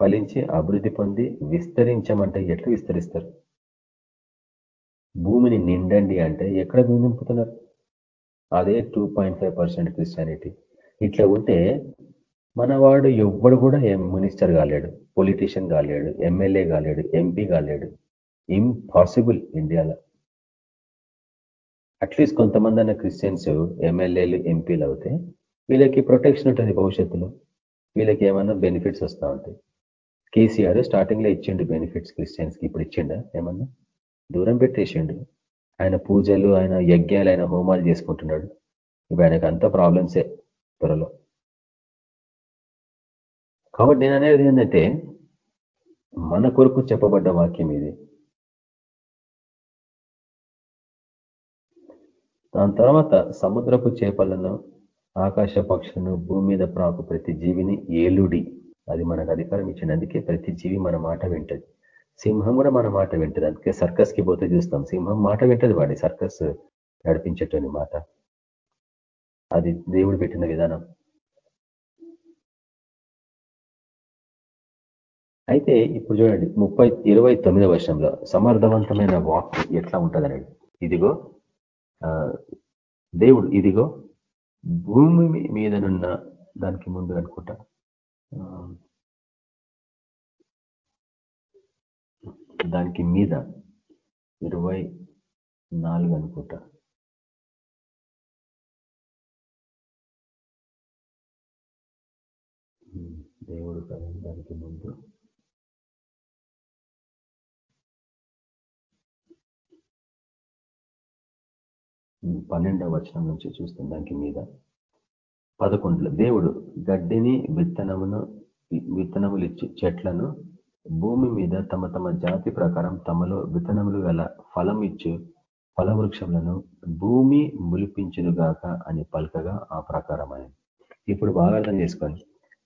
ఫలించి అభివృద్ధి పొంది విస్తరించమంటే ఎట్లా విస్తరిస్తారు? భూమిని నిండండి అంటే ఎక్కడ భూమి నింపుతున్నారు? అదే two point five percent Christianity ఇట్లా ఉంటే మనవాడు ఎవ్వడు కూడా మినిస్టర్ కాలేడు పొలిటీషియన్ కాలేడు ఎమ్మెల్యే కాలేడు ఎంపీ కాలేడు. ఇంపాసిబుల్ ఇండియాలో అట్లీస్ట్ కొంతమంది అన్న క్రిస్టియన్స్ ఎమ్మెల్యేలు ఎంపీలు అవుతే వీళ్ళకి ప్రొటెక్షన్ ఉంటుంది భవిష్యత్తులో. వీళ్ళకి ఏమన్నా బెనిఫిట్స్ వస్తూ ఉంటాయి. కేసీఆర్ స్టార్టింగ్లో ఇచ్చిండు బెనిఫిట్స్ క్రిస్టియన్స్కి ఇప్పుడు ఇచ్చిండ? ఏమన్నా? దూరం పెట్టేసిండు. ఆయన పూజలు ఆయన యజ్ఞాలు ఆయన హోమాలు చేసుకుంటున్నాడు. ఇప్పుడు ఆయనకు అంత ప్రాబ్లమ్సే త్వరలో. కాబట్టి నేను అనేది ఏంటంటే మన కొరకు చెప్పబడ్డ వాక్యం ఇది. దాని తర్వాత సముద్రపు చేపలను ఆకాశ పక్షులను భూమి మీద ప్రాకు ప్రతి జీవిని ఏలుడి. అది మనకు అధికారం ఇచ్చింది అందుకే ప్రతి జీవి మన మాట వింటది. సింహం కూడా మన మాట వింటుంది. అందుకే సర్కస్కి పోతే చూస్తాం. సింహం మాట వింటది వాడి సర్కస్ నడిపించేటని మాట. అది దేవుడు పెట్టిన విధానం. అయితే ఇప్పుడు చూడండి ముప్పై ఇరవై తొమ్మిదో వర్షంలో సమర్థవంతమైన వాక్ ఎట్లా ఉంటుందనండి ఇదిగో దేవుడు ఇదిగో భూమి మీదనున్న దానికి ముందు అనుకుంటా. దానికి మీద ఇరవై నాలుగు అనుకుంటా. దేవుడు దానికి ముందు. పన్నెండవ వచనం నుంచి చూస్తాం దానికి మీద. పదకొండులో దేవుడు గడ్డిని విత్తనమును విత్తనములు ఇచ్చి చెట్లను భూమి మీద తమ తమ జాతి ప్రకారం తమలో విత్తనములు గల ఫలం ఇచ్చు ఫలవృక్షములను భూమి ములిపించునుగాక అని పలకగా ఆ ప్రకారమైన ఇప్పుడు బాగా అర్థం చేసుకోండి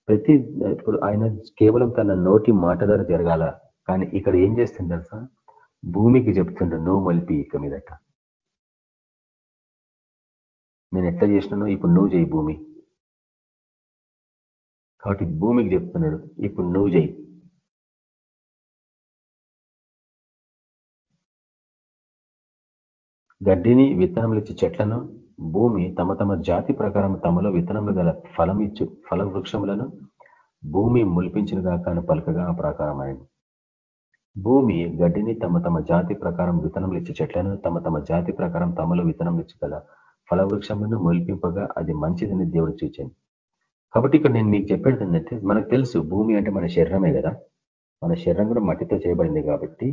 ప్రతి ఇప్పుడు ఆయన కేవలం తన నోటి మాట ద్వారా జరగాల కానీ ఇక్కడ ఏం చేస్తుంది తెలుసా? భూమికి చెప్తుండ్రు నువ్వు మలిపి ఇక మీదట. నేను ఎట్లా చేసినానో ఇప్పుడు నువ్వు చేయి భూమి. కాబట్టి భూమికి చెప్తున్నాడు ఇప్పుడు నువ్వు చేయి గడ్డిని విత్తనములు ఇచ్చే చెట్లను భూమి తమ తమ జాతి ప్రకారం తమలో విత్తనములు గల ఫలం ఇచ్చు ఫల వృక్షములను భూమి ములిపించిన కాక పలుకగా ఆ ప్రకారమైంది భూమి గడ్డిని తమ తమ జాతి ప్రకారం విత్తనములు ఇచ్చే చెట్లను తమ తమ జాతి ప్రకారం తమలో విత్తనములు ఇచ్చి గల ఫల వృక్షములను మొలిపింపగా అది మంచిదని దేవుడు చూచాను. కాబట్టి ఇక్కడ నేను మీకు చెప్పేది ఏంటంటే మనకు తెలుసు భూమి అంటే మన శరీరమే కదా. మన శరీరం కూడా మట్టితో చేయబడింది కాబట్టి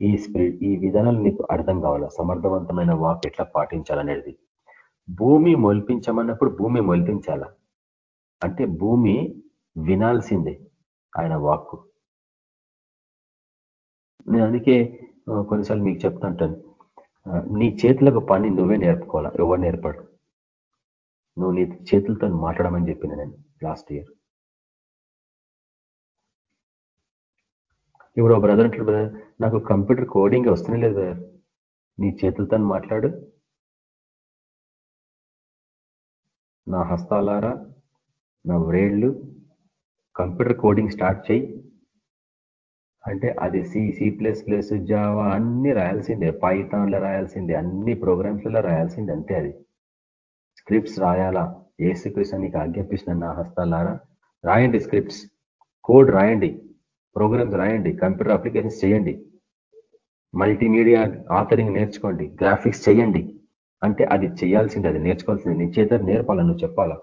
ఈ స్పిరిట్ ఈ విధానాలు నీకు అర్థం కావాలా? సమర్థవంతమైన వాక్ ఎట్లా పాటించాలనేది. భూమి మొలిపించమన్నప్పుడు భూమి మొలిపించాల? అంటే భూమి వినాల్సిందే ఆయన వాక్కు. నేను అందుకే కొన్నిసార్లు మీకు చెప్తుంటాను నీ చేతులకు పని నువ్వే నేర్పుకోవాలా? ఎవరు నేర్పడు నువ్వు నీ చేతులతో మాట్లాడమని చెప్పిన నేను లాస్ట్ ఇయర్. ఇప్పుడు ఒక బ్రదర్ అంటాడు బ్రదర్ నాకు కంప్యూటర్ కోడింగ్ వస్తూనే లేదు బ్రదర్. నీ చేతులతో మాట్లాడు. నా హస్తాలారా నా వ్రేళ్ళు కంప్యూటర్ కోడింగ్ స్టార్ట్ చేయి. అంటే అది C C plus plus Java అన్ని రాయాల్సిందే. పైథాన్లో రాయాల్సిందే. అన్ని ప్రోగ్రామ్స్లో రాయాల్సిందే. అంతే అది. స్క్రిప్ట్స్ రాయాలా? ఏసుకృష్ణ నీకు ఆజ్ఞాపిస్తున్న నా హస్తాలారా? రాయండి స్క్రిప్ట్స్ కోడ్ రాయండి. ప్రోగ్రామ్స్ రాయండి కంప్యూటర్ అప్లికేషన్స్ చేయండి మల్టీమీడియా ఆథరింగ్ నేర్చుకోండి గ్రాఫిక్స్ చేయండి. అంటే అది చేయాల్సింది అది నేర్చుకోవాల్సింది. నీ చేత నేర్పాలా నువ్వు చెప్పాలా?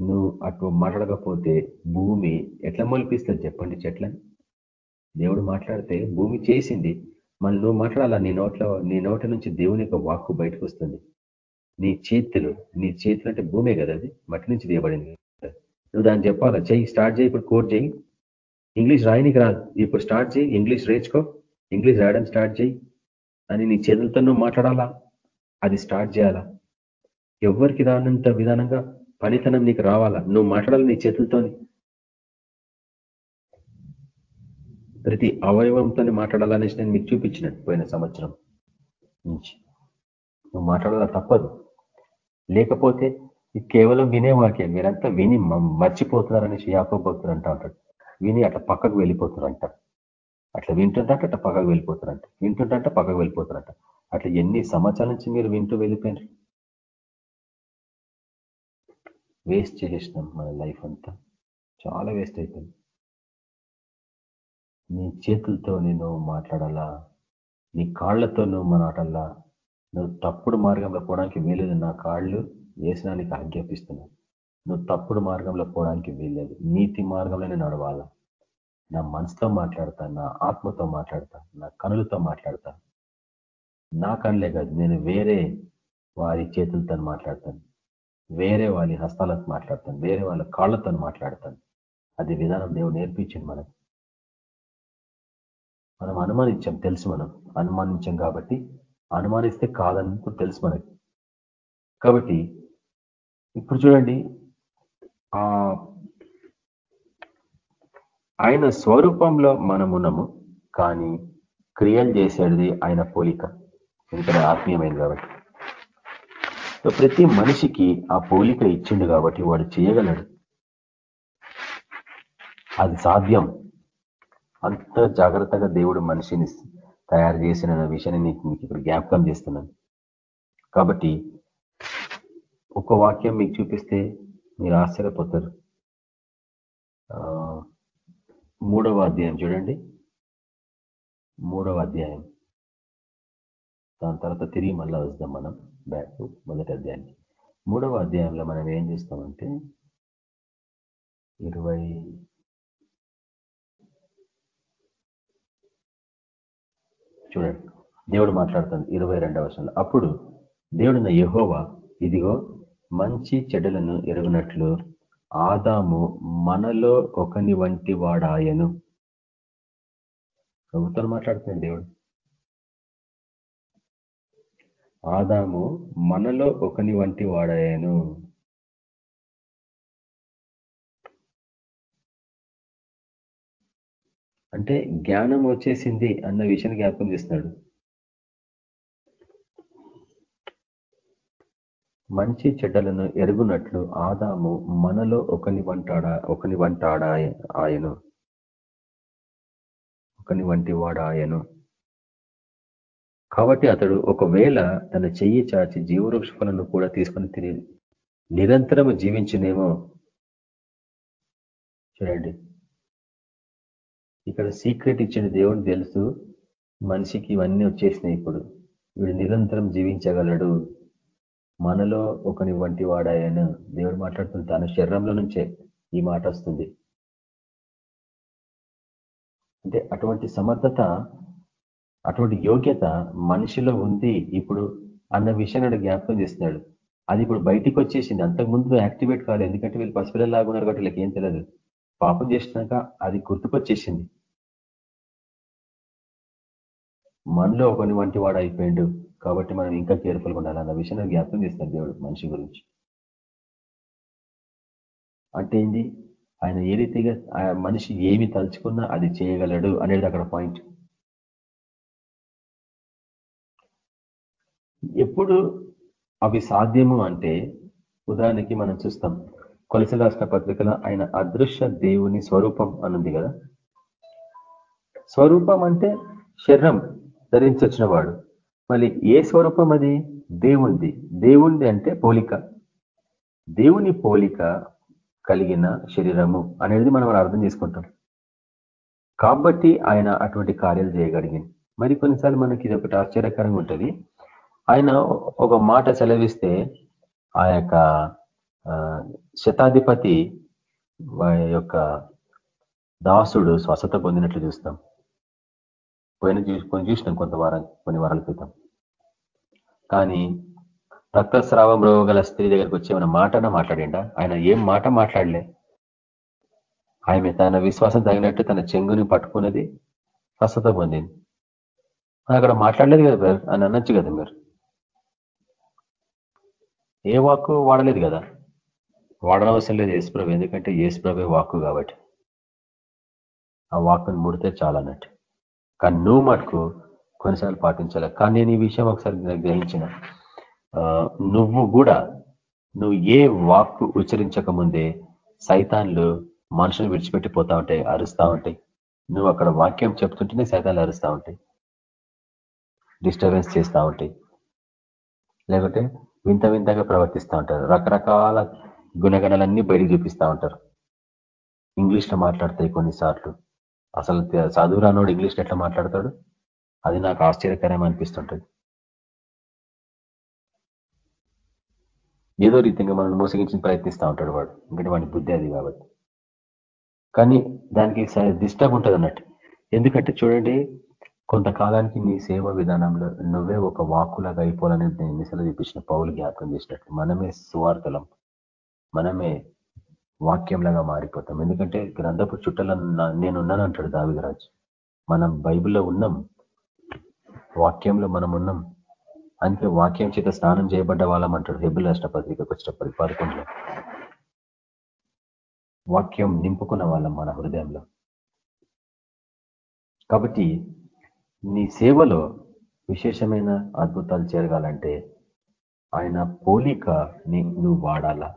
నువ్వు అటు మాట్లాడకపోతే భూమి ఎట్లా మొలిపిస్తుంది చెప్పండి చెట్లని? దేవుడు మాట్లాడితే భూమి చేసింది. మళ్ళీ నువ్వు మాట్లాడాలా నీ నోట్లో నీ నోటి నుంచి దేవుని యొక్క వాక్కు బయటకు వస్తుంది. నీ చేతులు నీ చేతులు అంటే భూమే కదా అది? మట్టి నుంచి తీయబడింది నువ్వు దాన్ని చెప్పాలా? చెయ్యి స్టార్ట్ చేయి ఇప్పుడు కోడ్ చేయి ఇంగ్లీష్ రాయనికి రాదు. ఇప్పుడు స్టార్ట్ చేయి ఇంగ్లీష్ రేచుకో ఇంగ్లీష్ రాయడం స్టార్ట్ చేయి అని నీ చేతులతో నువ్వు మాట్లాడాలా? అది స్టార్ట్ చేయాలా? ఎవరికి రానంత విధానంగా పనితనం నీకు రావాలా? నువ్వు మాట్లాడాలి నీ చేతులతో ప్రతి అవయవంతో మాట్లాడాలనేసి నేను మీకు చూపించినట్టు పోయిన సంవత్సరం నుంచి. నువ్వు మాట్లాడాలా? తప్పదు. లేకపోతే కేవలం వినే వాక్యం మీరంతా విని మర్చిపోతున్నారనేసి యాకోబోతున్నారు అంటా ఉంటాడు. విని అట్లా పక్కకు వెళ్ళిపోతున్నారంట. అట్లా వింటుంటే అట్లా పక్కకు వెళ్ళిపోతారంట వింటుంటే పక్కకు వెళ్ళిపోతారంట అట్లా ఎన్ని సంవత్సరాల నుంచి మీరు వింటూ వెళ్ళిపోయినారు? వేస్ట్ చేసేసినాం మన లైఫ్ అంతా. చాలా వేస్ట్ అయిపోయింది. నీ చేతులతో నేను మాట్లాడాలా? నీ కాళ్ళతో నువ్వు మాట్లాడాలా నువ్వు తప్పుడు మార్గంలో పోవడానికి వీలేదు. నా కాళ్ళు వేసడానికి ఆజ్ఞాపిస్తున్నా నువ్వు తప్పుడు మార్గంలో పోవడానికి వీల్లేదు. నీతి మార్గంలోనే నడవాలా. నా మనసుతో మాట్లాడతా నా ఆత్మతో మాట్లాడతా నా కనులతో మాట్లాడతా. నా కనులే కాదు నేను వేరే వారి చేతులతో మాట్లాడతాను. వేరే వాళ్ళ హస్తాలతో మాట్లాడతాను. వేరే వాళ్ళ కాళ్ళతో మాట్లాడతాను. అది విధానం దేవుడు నేర్పించింది మనకు. మనం అనుమానించాం తెలుసు మనం. అనుమానించాం కాబట్టి అనుమానిస్తే కాదని తెలుసు మనకి. కాబట్టి ఇప్పుడు చూడండి. ఆ ఆయన స్వరూపంలో మనమున్నము కానీ క్రియలు చేసేది ఆయన పోలిక. ఎందుకంటే ఆత్మీయమైంది కాబట్టి. సో ప్రతి మనిషికి ఆ పోలిక ఇచ్చిండు కాబట్టి వాడు చేయగలడు. అది సాధ్యం. అంత జాగ్రత్తగా దేవుడు మనిషిని తయారు చేసిన విషయాన్ని నీకు ఇప్పుడు జ్ఞాపకం చేస్తున్నాను. కాబట్టి ఒక వాక్యం మీకు చూపిస్తే మీరు ఆశ్చర్యపోతారు. మూడవ అధ్యాయం చూడండి. మూడవ అధ్యాయం. దాని తర్వాత తిరిగి మళ్ళీ వస్తాం మనం. బ్యాక్ మొదటి అధ్యాయానికి. మూడవ అధ్యాయంలో మనం ఏం చేస్తామంటే ఇరవై చూడండి. దేవుడు మాట్లాడుతుంది ఇరవై రెండవ అప్పుడు దేవుడున్న యహోవా ఇదిగో మంచి చెడులను ఎరుగునట్లు ఆదాము మనలో ఒకని వంటి వాడాయను. ప్రభుత్వం మాట్లాడుతున్నాడు దేవుడు. ఆదాము మనలో ఒకని వంటి వాడాయను. అంటే జ్ఞానం వచ్చేసింది అన్న విషయాన్ని జ్ఞాపకం చేస్తున్నాడు. మంచి చెడ్డలను ఎరుగునట్లు ఆదాము మనలో ఒకని వంటాడా ఒకని వంటాడా ఆయను. ఒకని వంటి వాడాయను. కాబట్టి అతడు ఒకవేళ తన చెయ్యి చాచి జీవవృక్ష ఫలను కూడా తీసుకొని తిని నిరంతరము జీవించినేమో. చూడండి. ఇక్కడ సీక్రెట్ ఇచ్చిన దేవుడు తెలుసు మనిషికి ఇవన్నీ వచ్చేసినాయి ఇప్పుడు. వీడు నిరంతరం జీవించగలడు. మనలో ఒకని వంటి వాడాయన దేవుడు మాట్లాడుతుంది. తన శరీరంలో నుంచే ఈ మాట వస్తుంది. అంటే అటువంటి సమర్థత అటువంటి యోగ్యత మనిషిలో ఉంది ఇప్పుడు అన్న విషయాన్ని జ్ఞాపకం చేస్తున్నాడు. అది ఇప్పుడు బయటికి వచ్చేసింది. అంతకుముందు యాక్టివేట్ కాలేదు. ఎందుకంటే వీళ్ళు పసిపిల్లలు ఉన్నారు కాబట్టి వీళ్ళకి ఏం తెలియదు పాపం చేసినాక అది గుర్తుకొచ్చేసింది. మనలో ఒకని వంటి వాడు అయిపోయిండు. కాబట్టి మనం ఇంకా కేర్ఫుల్గా ఉండాలి. అన్న విషయాన్ని జ్ఞాపకం చేస్తాడు దేవుడు మనిషి గురించి. అంటే ఏంది? ఆయన ఏ రీతిగా మనిషి ఏమి తలుచుకున్నా అది చేయగలడు అనేది అక్కడ పాయింట్ ఎప్పుడు అవి సాధ్యము అంటే ఉదాహరణకి మనం చూస్తాం కొలసి రాష్ట్ర పత్రికలో ఆయన అదృశ్య దేవుని స్వరూపం అనుంది కదా? స్వరూపం అంటే శరీరం ధరించొచ్చిన వాడు. మళ్ళీ ఏ స్వరూపం అది? దేవుంది దేవుంది అంటే పోలిక. దేవుని పోలిక కలిగిన శరీరము అనేది మనం అర్థం చేసుకుంటాం. కాబట్టి ఆయన అటువంటి కార్యాలు చేయగలిగింది. మరి కొన్నిసార్లు మనకి ఇది ఒకటి ఆశ్చర్యకరంగా ఉంటుంది. ఆయన ఒక మాట సెలవిస్తే ఆ యొక్క శతాధిపతి యొక్క దాసుడు స్వస్థత పొందినట్లు చూస్తాం. పోయిన కొన్ని చూసినాం కొంత వారం కొన్ని వారాల క్రితం. కానీ రక్తస్రావం రోగల స్త్రీ దగ్గరికి వచ్చి ఏమైనా మాటన మాట్లాడిండా? ఆయన ఏం మాట మాట్లాడలే. ఆమె తన విశ్వాసం తగినట్టు తన చెంగుని పట్టుకున్నది స్వస్థత పొందింది. అక్కడ మాట్లాడలేదు కదా అని అనొచ్చు కదా మీరు. ఏ వాక్కు వాడలేదు కదా. వాడనవసరం లేదు యేసుప్రభు ఎందుకంటే యేసుప్రభే వాక్కు కాబట్టి. ఆ వాక్కుని ముడితే చాలన్నట్టు. కానీ నువ్వు మటుకు కొన్నిసార్లు పాటించాలి. కానీ నేను ఈ విషయం ఒకసారి గ్రహించిన. నువ్వు కూడా నువ్వు ఏ వాక్కు ఉచ్చరించక ముందే సైతాన్లు మనుషులు విడిచిపెట్టిపోతా ఉంటాయి అరుస్తూ ఉంటాయి. నువ్వు అక్కడ వాక్యం చెప్తుంటేనే సైతాన్లు అరుస్తూ ఉంటాయి. డిస్టర్బెన్స్ చేస్తూ ఉంటాయి. లేకుంటే వింత వింతగా ప్రవర్తిస్తూ ఉంటారు. రకరకాల గుణగణాలన్నీ బయటికి చూపిస్తూ ఉంటారు. ఇంగ్లీష్లో మాట్లాడతాయి కొన్నిసార్లు. అసలు చదువు రానోడు ఇంగ్లీష్లో ఎట్లా మాట్లాడతాడు? అది నాకు ఆశ్చర్యకరం అనిపిస్తుంటుంది. ఏదో రీతిగా మనం మోసగించిన ప్రయత్నిస్తూ ఉంటాడు వాడు. ఎందుకంటే వాడి బుద్ధి అది కాబట్టి. కానీ దానికి డిస్టర్బ్ ఉంటుంది అన్నట్టు. ఎందుకంటే చూడండి కొంతకాలానికి నీ సేవ విధానంలో నువ్వే ఒక వాక్కులాగా అయిపోవాలని నేను మిసలు చూపించిన పౌలు జ్ఞాపకం చేసినట్టు. మనమే సువార్తలం. మనమే వాక్యంలాగా మారిపోతాం. ఎందుకంటే గ్రంథపు చుట్టలో నేనున్నాను అంటాడు దావిగరాజు మనం బైబిల్లో ఉన్నాం. వాక్యంలో మనం ఉన్నాం. అందుకే వాక్యం చేత స్నానం చేయబడ్డ వాళ్ళం అంటాడు హెబుల్ రాష్ట్ర పత్రికకు వచ్చినప్పటికి పదకొండులో. వాక్యం నింపుకున్న వాళ్ళం మన హృదయంలో. కాబట్టి నీ సేవలో విశేషమైన అద్భుతాలు చేరగాలంటే ఆయన పోలికని నువ్వు వాడాలా?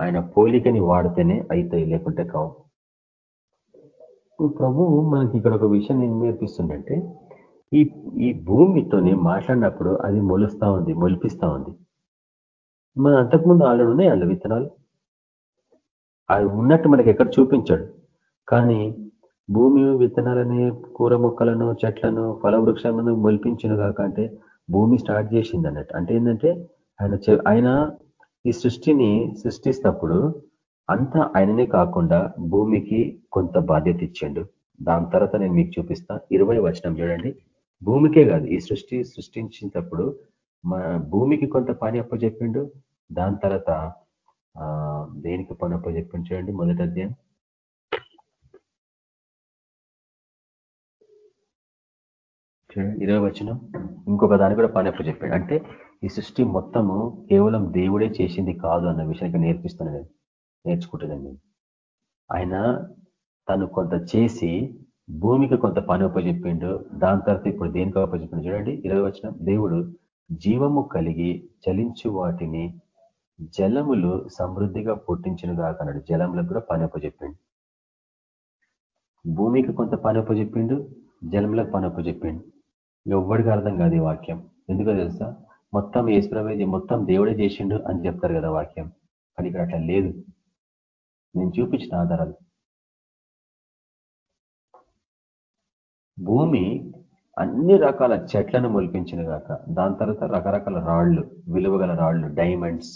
ఆయన పోలికని వాడితేనే అవుతాయి లేకుంటే కావు. ప్రభువు మనకి ఇక్కడ ఒక విషయం ఏం నేర్పిస్తుందంటే ఈ ఈ భూమితోనే మాట్లాడినప్పుడు అది మొలుస్తా ఉంది మొలిపిస్తా ఉంది. మన అంతకుముందు ఆల్రెడీ ఉన్నాయి అందులో విత్తనాలు. అది ఉన్నట్టు మనకి ఎక్కడ చూపించాడు. కానీ భూమి విత్తనాలని కూర మొక్కలను చెట్లను ఫలవృక్షాలను మొలిపించిన కాకంటే భూమి స్టార్ట్ చేసింది అన్నట్టు. అంటే ఏంటంటే ఆయన ఆయన ఈ సృష్టిని సృష్టిస్తప్పుడు అంతా ఆయననే కాకుండా భూమికి కొంత బాధ్యత ఇచ్చిండు. దాని తర్వాత నేను మీకు చూపిస్తా. ఇరవై వచనం చూడండి. భూమికే కాదు ఈ సృష్టి సృష్టించినప్పుడు మన భూమికి కొంత పని అప్పచెప్పిండు దాని తర్వాత దేనికి పని అప్పచెప్పిండు చూడండి మొదటి అధ్యాయం. ఇరవై వచనం. ఇంకొక దాని కూడా పని అప్పచెప్పాడు అంటే ఈ సృష్టి మొత్తము కేవలం దేవుడే చేసింది కాదు అన్న విషయానికి నేర్పిస్తున్నాడు నేర్చుకుంటున్నాను ఆయన తను కొంత చేసి భూమికి కొంత పని అప్పచెప్పిండు దాని తర్వాత ఇప్పుడు దేనికి అప్పచెప్పిండు చూడండి. ఇరవై వచ్చిన దేవుడు జీవము కలిగి చలించు వాటిని జలములు సమృద్ధిగా పుట్టించినగా కన్నాడు జలములకు కూడా పని అప్పచెప్పిండు భూమికి కొంత పని అప్పచెప్పిండు జలములకు పని అప్పచెప్పిండు ఎవ్వడికి అర్థం కాదు ఈ వాక్యం. ఎందుకో తెలుసా? మొత్తం ఏసుప్రవేది మొత్తం దేవుడే చేసిండు అని చెప్తారు కదా వాక్యం. కానీ ఇక్కడ అట్లా లేదు. నేను చూపించిన ఆధారాలు. భూమి అన్ని రకాల చెట్లను మొలిపించిన గాక దాని తర్వాత రకరకాల రాళ్ళు విలువగల రాళ్ళు డైమండ్స్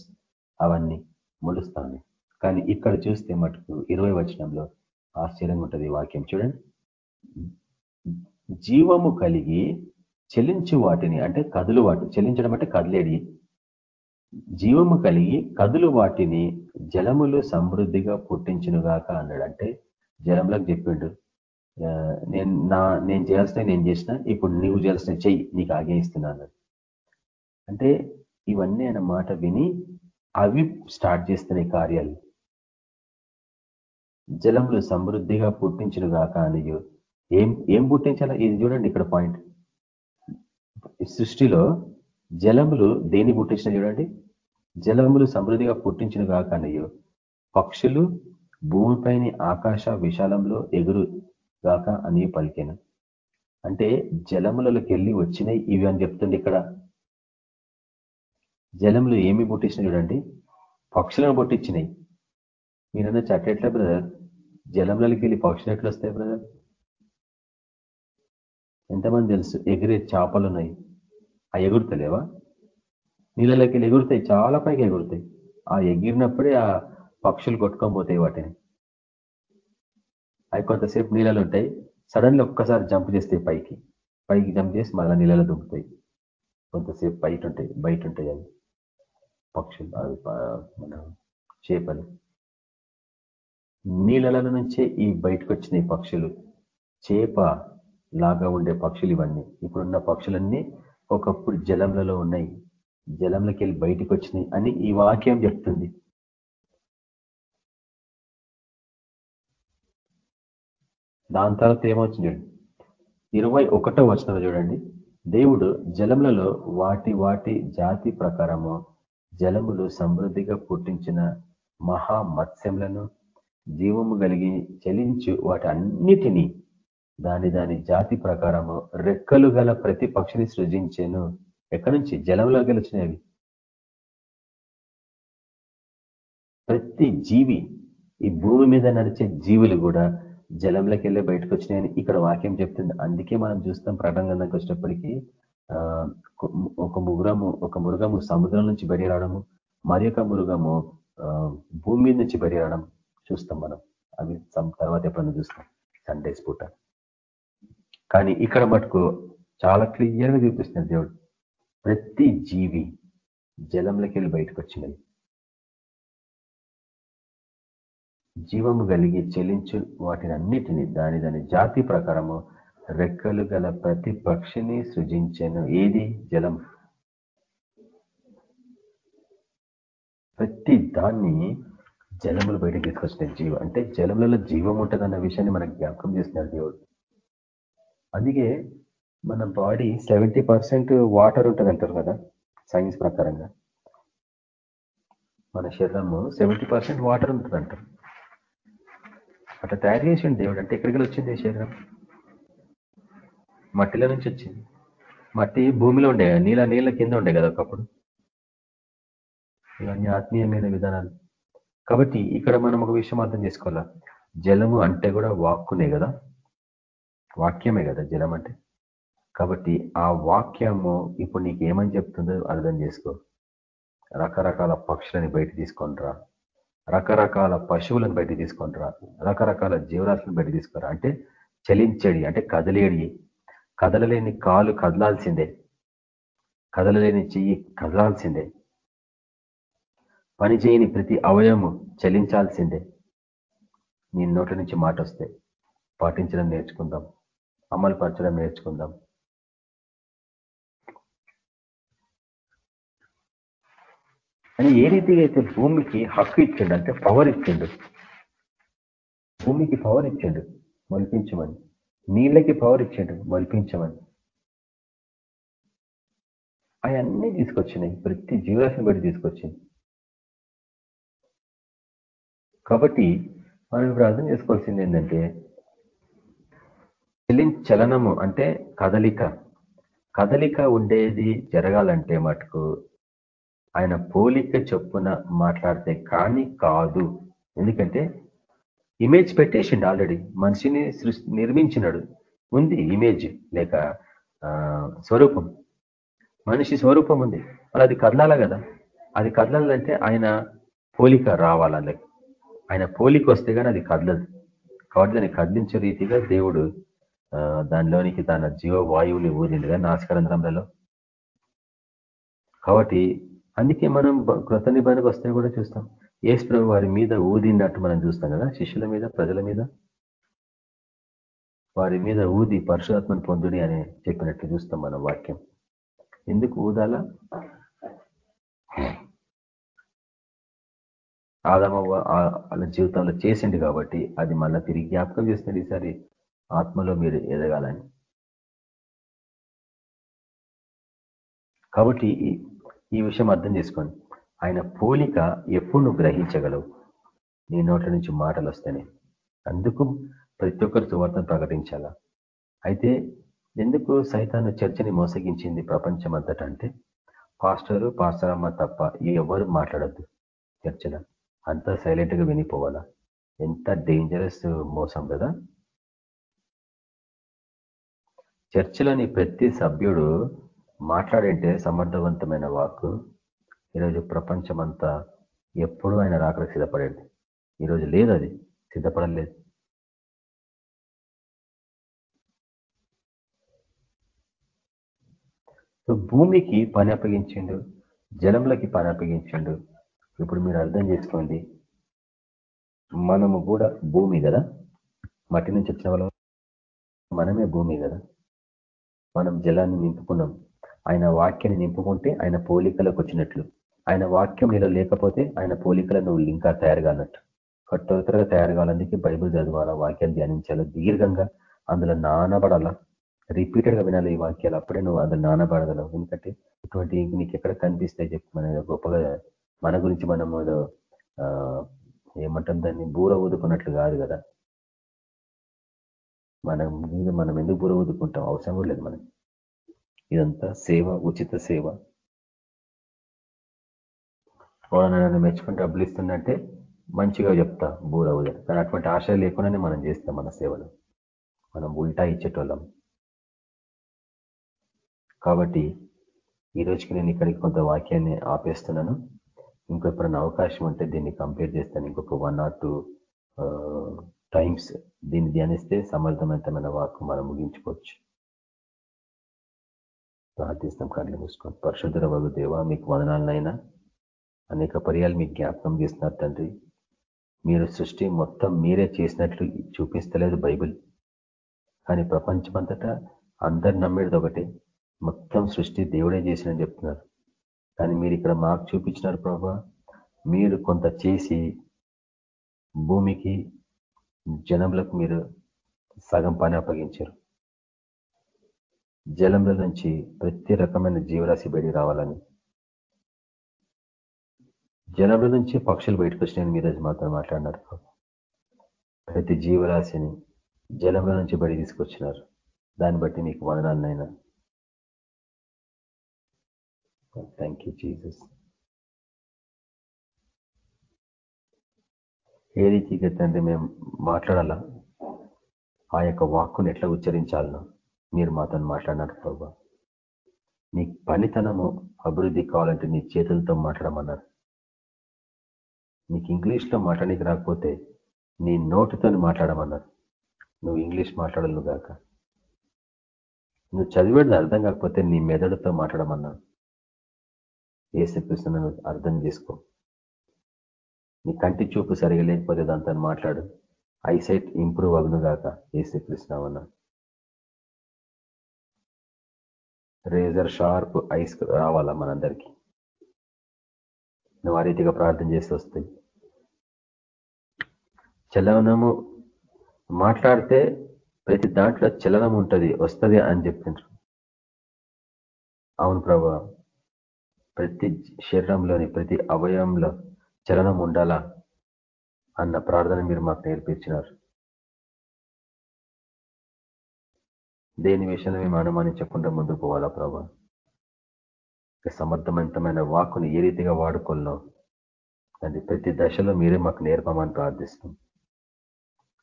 అవన్నీ మొలుస్తాను కానీ ఇక్కడ చూస్తే మటుకు ఇరవై వచనంలో ఆశ్చర్యంగా ఉంటుంది వాక్యం. చూడండి. జీవము కలిగి చెల్లించు వాటిని అంటే కదులు వాటి చెల్లించడం అంటే కదిలేడి జీవము కలిగి కదులు వాటిని జలములు సమృద్ధిగా పుట్టించునుగాక అన్నాడు. అంటే జలంలోకి చెప్పిండు. నేను నా నేను చేయాల్సిన నేను చేసిన ఇప్పుడు నువ్వు చేయాల్సిన చెయ్యి నీకు ఆగేయిస్తున్నాను అంటే ఇవన్నీ ఆయన మాట విని అవి స్టార్ట్ చేస్తున్నాయి కార్యాలు. జలములు సమృద్ధిగా పుట్టించునుగాక అని ఏం ఏం పుట్టించాలా? ఇది చూడండి ఇక్కడ పాయింట్. సృష్టిలో జలములు దేని పుట్టించిన చూడండి. జలములు సమృద్ధిగా పుట్టించిన గాక పక్షులు భూమిపైని ఆకాశ విశాలంలో ఎగురు గాక అని పలికాను. అంటే జలములలోకి వెళ్ళి వచ్చినాయి ఇవి అని చెప్తుంది ఇక్కడ. జలములు ఏమి పుట్టించినాయి చూడండి. పక్షులను పుట్టించినాయి. మీరన్నా చట్టెట్లే బ్రదర్? జలంలోకి వెళ్ళి పక్షులు ఎట్లా వస్తాయి బ్రదర్? ఎంతమంది తెలుసు? ఎగిరే చేపలు ఉన్నాయి. ఆ ఎగురుతలేవా? నీళ్ళలోకి వెళ్ళి ఎగురుతాయి. చాలా పైకి ఎగురుతాయి. ఆ ఎగిరినప్పుడే ఆ పక్షులు కొట్టుకొని పోతాయి వాటిని. అవి కొంతసేపు నీళ్ళలో ఉంటాయి. సడన్లీ ఒక్కసారి జంప్ చేస్తాయి పైకి. పైకి జంప్ చేసి మళ్ళీ నీళ్ళలో దుంకుతాయి. కొంతసేపు బయట ఉంటాయి. బయట ఉంటాయి అవి. పక్షులు అవి మన చేపలు. నీళ్ళలో నుంచే ఈ బయటకు వచ్చినాయి పక్షులు. చేప లాగా ఉండే పక్షులు ఇవన్నీ. ఇప్పుడున్న పక్షులన్నీ ఒకప్పుడు జలంలలో ఉన్నాయి. జలంలోకి వెళ్ళి బయటకు వచ్చినాయి అని ఈ వాక్యం చెప్తుంది. దాని తర్వాత ఏమవుతుంది ఇరవై ఒకటో వచనం చూడండి. దేవుడు జలములలో వాటి వాటి జాతి ప్రకారము జలములు సమృద్ధిగా పుట్టించిన మహా మత్స్యములను జీవము కలిగి చలించు వాటి అన్నిటినీ దాని దాని జాతి ప్రకారము రెక్కలు గల ప్రతి పక్షిని సృజించాను. ఎక్కడి నుంచి? జలంలో గెలిచినవి. ప్రతి జీవి ఈ భూమి మీద నడిచే జీవులు కూడా జలంలోకి వెళ్ళి బయటకు వచ్చినాయని ఇక్కడ వాక్యం చెప్తుంది. అందుకే మనం చూస్తాం ప్రటంగంలోకి వచ్చినప్పటికీ ఒక ముగురము ఒక మృగము సముద్రం నుంచి బయట రావడము మరి ఒక మృగము భూమి మీద నుంచి బయట రావడం చూస్తాం మనం. అవి తర్వాత ఎప్పుడైనా చూస్తాం. సండేస్ పూట. కానీ ఇక్కడ మటుకు చాలా క్లియర్గా చూపిస్తున్నాడు దేవుడు. ప్రతి జీవి జలంలోకి వెళ్ళి బయటకు వచ్చినది జీవము కలిగి చెల్లించు వాటిని అన్నిటినీ దాని దాని జాతి ప్రకారము రెక్కలు గల ప్రతి పక్షిని సృజించాను. ఏది? జలం. ప్రతి దాన్ని జలములు బయటకు తీసుకొచ్చిన జీవం. అంటే జలములలో జీవం ఉంటుందన్న విషయాన్ని మనకు జ్ఞాపకం చేస్తున్నారు దేవుడు. అందుకే మన బాడీ సెవెంటీ పర్సెంట్ వాటర్ ఉంటుంది అంటారు కదా సైన్స్ ప్రకారంగా. మన శరీరము సెవెంటీ పర్సెంట్ వాటర్ ఉంటుంది అంటారు. అట్లా తయారు చేసిండు దేవుడు. అంటే ఎక్కడికి వచ్చింది శరీరం? మట్టిలో నుంచి వచ్చింది. మట్టి భూమిలో ఉండే నీళ్ళ నీళ్ళ కింద ఉండే కదా ఒకప్పుడు. ఇవన్నీ ఆత్మీయమైన విధానాలు. కాబట్టి ఇక్కడ మనం ఒక విషయం అర్థం చేసుకోవాలా? జలము అంటే కూడా వాక్కునే కదా. వాక్యమే కదా జలం అంటే? కాబట్టి ఆ వాక్యము ఇప్పుడు నీకు ఏమని చెప్తుందో అర్థం చేసుకో. రకరకాల పక్షులని బయట తీసుకొనిరా రకరకాల పశువులను బయట తీసుకొనిరా రకరకాల జీవరాశులను బయట తీసుకురా అంటే చలించడి అంటే కదిలేడి. కదలలేని కాలు కదలాల్సిందే. కదలలేని చెయ్యి కదలాల్సిందే. పని చేయని ప్రతి అవయవము చలించాల్సిందే. నీ నోటి నుంచి మాట వస్తే పాటించడం నేర్చుకుందాం. అమలు పరచడం నేర్చుకుందాం. అని ఏ రీతిగా అయితే భూమికి హక్కు ఇచ్చిండు అంటే పవర్ ఇచ్చిండు భూమికి పవర్ ఇచ్చిండు మొలిపించమని నీళ్ళకి పవర్ ఇచ్చిండు మొలిపించమని అవన్నీ తీసుకొచ్చినాయి ప్రతి జీవరాశిని బట్టి తీసుకొచ్చింది కాబట్టి మనం ఇప్పుడు అర్థం చేసుకోవాల్సింది ఏంటంటే చలనము అంటే కదలిక. కదలిక ఉండేది జరగాలంటే మటుకు ఆయన పోలిక చొప్పున మాట్లాడితే కానీ కాదు. ఎందుకంటే ఇమేజ్ పెట్టేసిండు ఆల్రెడీ. మనిషిని నిర్మించినాడు. ఉంది ఇమేజ్ లేక స్వరూపం. మనిషి స్వరూపం ఉంది. మరి అది కదలాల కదా? అది కదలాలంటే ఆయన పోలిక రావాలని ఆయన పోలిక వస్తే కానీ అది కదలదు. కాబట్టి దాన్ని కదిలించే రీతిగా దేవుడు దానిలోనికి తన జీవ వాయువుని ఊరిందిగా నాశకరంధ్రంలలో కాబట్టి అందుకే మనం కృత నిబంధనకు వస్తే కూడా చూస్తాం. ఏసు వారి మీద ఊదినట్టు మనం చూస్తాం కదా శిష్యుల మీద ప్రజల మీద? వారి మీద ఊది పరశురాత్మను పొందుడి అని చెప్పినట్టు చూస్తాం మన వాక్యం. ఎందుకు ఊదాల? ఆదమ వాళ్ళ జీవితంలో చేసిండు కాబట్టి అది మళ్ళీ తిరిగి జ్ఞాపకం చేస్తుంది ఈసారి. ఆత్మలో మీరు ఎదగాలని. కాబట్టి ఈ విషయం అర్థం చేసుకోండి. ఆయన పోలిక ఎప్పుడు నువ్వు గ్రహించగలవు? నీ నోట్ల నుంచి మాటలు వస్తేనే. అందుకు ప్రతి ఒక్కరు సువార్తను ప్రకటించాలా? అయితే ఎందుకు సైతాన్ని చర్చని మోసగించింది ప్రపంచం అంతటా అంటే పాస్టరు పాస్టరమ్మ తప్ప ఎవరు మాట్లాడద్దు. చర్చల అంతా సైలెంట్గా వినిపోవాలా? ఎంత డేంజరస్ మోసం కదా? చర్చిలోని ప్రతి సభ్యుడు మాట్లాడింటే సమర్థవంతమైన వాక్కు. ఈరోజు ప్రపంచమంతా ఎప్పుడు ఆయన రాకడ సిద్ధపడేది. ఈరోజు లేదు అది. సిద్ధపడలేదు సో భూమికి పని అప్పగించిండు జలంలోకి పని అప్పగించిండు. ఇప్పుడు మీరు అర్థం చేసుకోండి. మనము కూడా భూమి కదా? మట్టి నుంచి వచ్చిన వాళ్ళం. మనమే భూమి కదా? మనం జలాన్ని నింపుకున్నాం. ఆయన వాక్యాన్ని నింపుకుంటే ఆయన పోలికలకు వచ్చినట్లు. ఆయన వాక్యం నీలో లేకపోతే ఆయన పోలికలు నువ్వు ఇంకా తయారు కానట్టు కట్టొతరగా తయారు కావాలందుకే బైబుల్ చదవాలా వాక్యాలు ధ్యానించాలా? దీర్ఘంగా అందులో నానబడాలా? రిపీటెడ్గా వినాలి ఈ వాక్యాలు? అప్పుడే నువ్వు అందులో నానబడగలవు. ఎందుకంటే ఇటువంటి నీకు ఎక్కడ కనిపిస్తాయి చెప్పి. మన గొప్పగా మన గురించి మనం ఏమంటాం దాన్ని? బూర ఊదుకున్నట్లు కాదు కదా? మనం మీద మనం ఎందుకు బూర అవసరం కూడా లేదు మనకి. ఇదంతా సేవ ఉచిత సేవ. నన్ను మెచ్చుకుంటే డబ్బులు ఇస్తుందంటే మంచిగా చెప్తా బూర ఊద కానీ అటువంటి ఆశ లేకుండానే మనం చేస్తాం మన సేవలు. మనం ఉల్టా ఇచ్చేటోళ్ళం. కాబట్టి ఈ రోజుకి నేను ఇక్కడికి కొంత వాక్యాన్ని ఆపేస్తున్నాను. ఇంకో ఎప్పుడైనా అవకాశం ఉంటే దీన్ని కంప్లీట్ చేస్తాను. ఇంకొక వన్ ఆర్ టూ టైమ్స్ దీన్ని ధ్యానిస్తే సమర్థవంతమైన వాక్యం మనం ముగించుకోవచ్చు. ప్రార్థిస్తాం కళ్ళు మూసుకొని. పరిశుద్ధర వగు దేవ మీకు వదనాలనైనా అనేక పర్యాలు మీకు జ్ఞాపకం చేస్తున్నారు తండ్రి. మీరు సృష్టి మొత్తం మీరే చేసినట్లు చూపిస్తలేదు బైబిల్. కానీ ప్రపంచమంతటా అందరు నమ్మేది ఒకటి మొత్తం సృష్టి దేవుడే చేసినని చెప్తున్నారు. కానీ మీరు ఇక్కడ మాకు చూపించినారు ప్రభా మీరు కొంత చేసి భూమికి జనములకు మీరు సగం పని అప్పగించారు. జలంలో నుంచి ప్రతి రకమైన జీవరాశి బయటికి రావాలని. జలంలో నుంచి పక్షులు బయటకు వచ్చినాయని మీరు మాత్రం మాట్లాడినారు ప్రతి జీవరాశిని జలంలో నుంచి బయట తీసుకొచ్చినారు. దాన్ని బట్టి మీకు వదనాలనైనా థ్యాంక్ యూ జీసస్ ఏ రీతిగా తండ్రి మేము మాట్లాడాలా? ఆ యొక్క వాక్కుని ఎట్లా ఉచ్చరించాలనో మీరు మాతో మాట్లాడినారు ప్రభా. నీ పనితనము అభివృద్ధి కావాలంటే నీ చేతులతో మాట్లాడమన్నారు. నీకు ఇంగ్లీష్లో మాట్లాడానికి రాకపోతే నీ నోటితో మాట్లాడమన్నారు. నువ్వు ఇంగ్లీష్ మాట్లాడలు గాక. నువ్వు చదివేది అర్థం కాకపోతే నీ మెదడుతో మాట్లాడమన్నాను ఏ చెప్పిస్తున్నా అర్థం చేసుకో. నీ కంటి చూపు సరిగా లేకపోతే దాంతో మాట్లాడు. ఐసైట్ ఇంప్రూవ్ అగును గాక ఏసీ కృష్ణవన్న రేజర్ షార్ప్ ఐస్ రావాలా మనందరికీ? నువ్వు ఆ రీతిగా ప్రార్థన చేసి వస్తే. చలనము మాట్లాడితే ప్రతి దాంట్లో చలనం ఉంటుంది వస్తుంది అని చెప్తుండ్రు అవును ప్రభా ప్రతి శరీరంలోని ప్రతి అవయవంలో చలనం ఉండాలా? అన్న ప్రార్థన మీరు మాకు నేర్పించినారు. దేని విషయంలో మేము అనుమానించకుండా ముందుకు పోవాలా ప్రభా? సమర్థవంతమైన వాక్కుని ఏ రీతిగా వాడుకోలో అది ప్రతి దశలో మీరే మాకు నేర్పమని ప్రార్థిస్తాం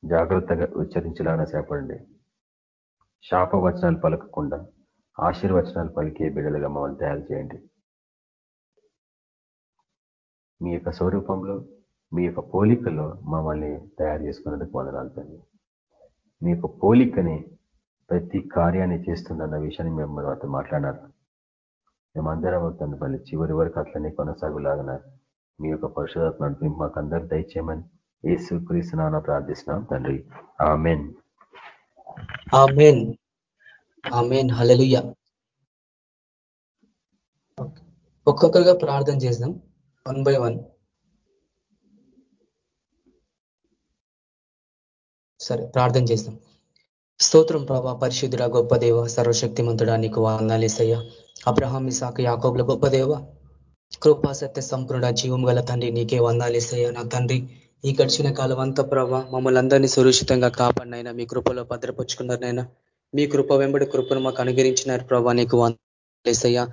జాగ్రత్తగా ఉచ్చరించాలని సేపడండి శాప వచనాలు పలకకుండా ఆశీర్వచనాలు పలికే బిడ్డలుగా మమ్మల్ని తయారు చేయండి. మీ యొక్క స్వరూపంలో మీ యొక్క పోలికలో మమ్మల్ని తయారు చేసుకున్నందుకు వందనాలు తండ్రి. మీ యొక్క పోలికని ప్రతి కార్యాన్ని చేస్తుందన్న విషయాన్ని మేము మాతో మాట్లాడారు మేమందరం తండ్రి మళ్ళీ చివరి వరకు అట్లనే కొనసాగులాగన మీ యొక్క పరిశుధాత్మ నడిపి మాకు అందరు దయచేయమని ఏసు క్రీస్తున్నా ప్రార్థిస్తున్నాం తండ్రి. ఆమెన్. ఆమెన్. ఆమెన్. హలలుయ ఒక్కొక్కరుగా ప్రార్థన చేద్దాం. One by one. సరే ప్రార్థన చేస్తాం. స్తోత్రం ప్రభా పరిశుద్ధుడ గొప్ప దేవ సర్వశక్తిమంతుడా నీకు వందాలేసయ్య అబ్రహాం ఇసాక యాకోబుల గొప్ప దేవ కృపా సత్య సంపూర్ణ జీవం గల తండ్రి నీకే వందాలేసయ్య నా తండ్రి. ఈ గడిచిన కాలం అంతా ప్రభా మమ్మల్ని అందరినీ సురక్షితంగా కాపాడినైనా మీ కృపలో భద్రపరుచుకున్నారనైనా మీ కృప వెంబడి కృపను మాకు అనుగరించినారు ప్రభా నీకు వందేసయ్యా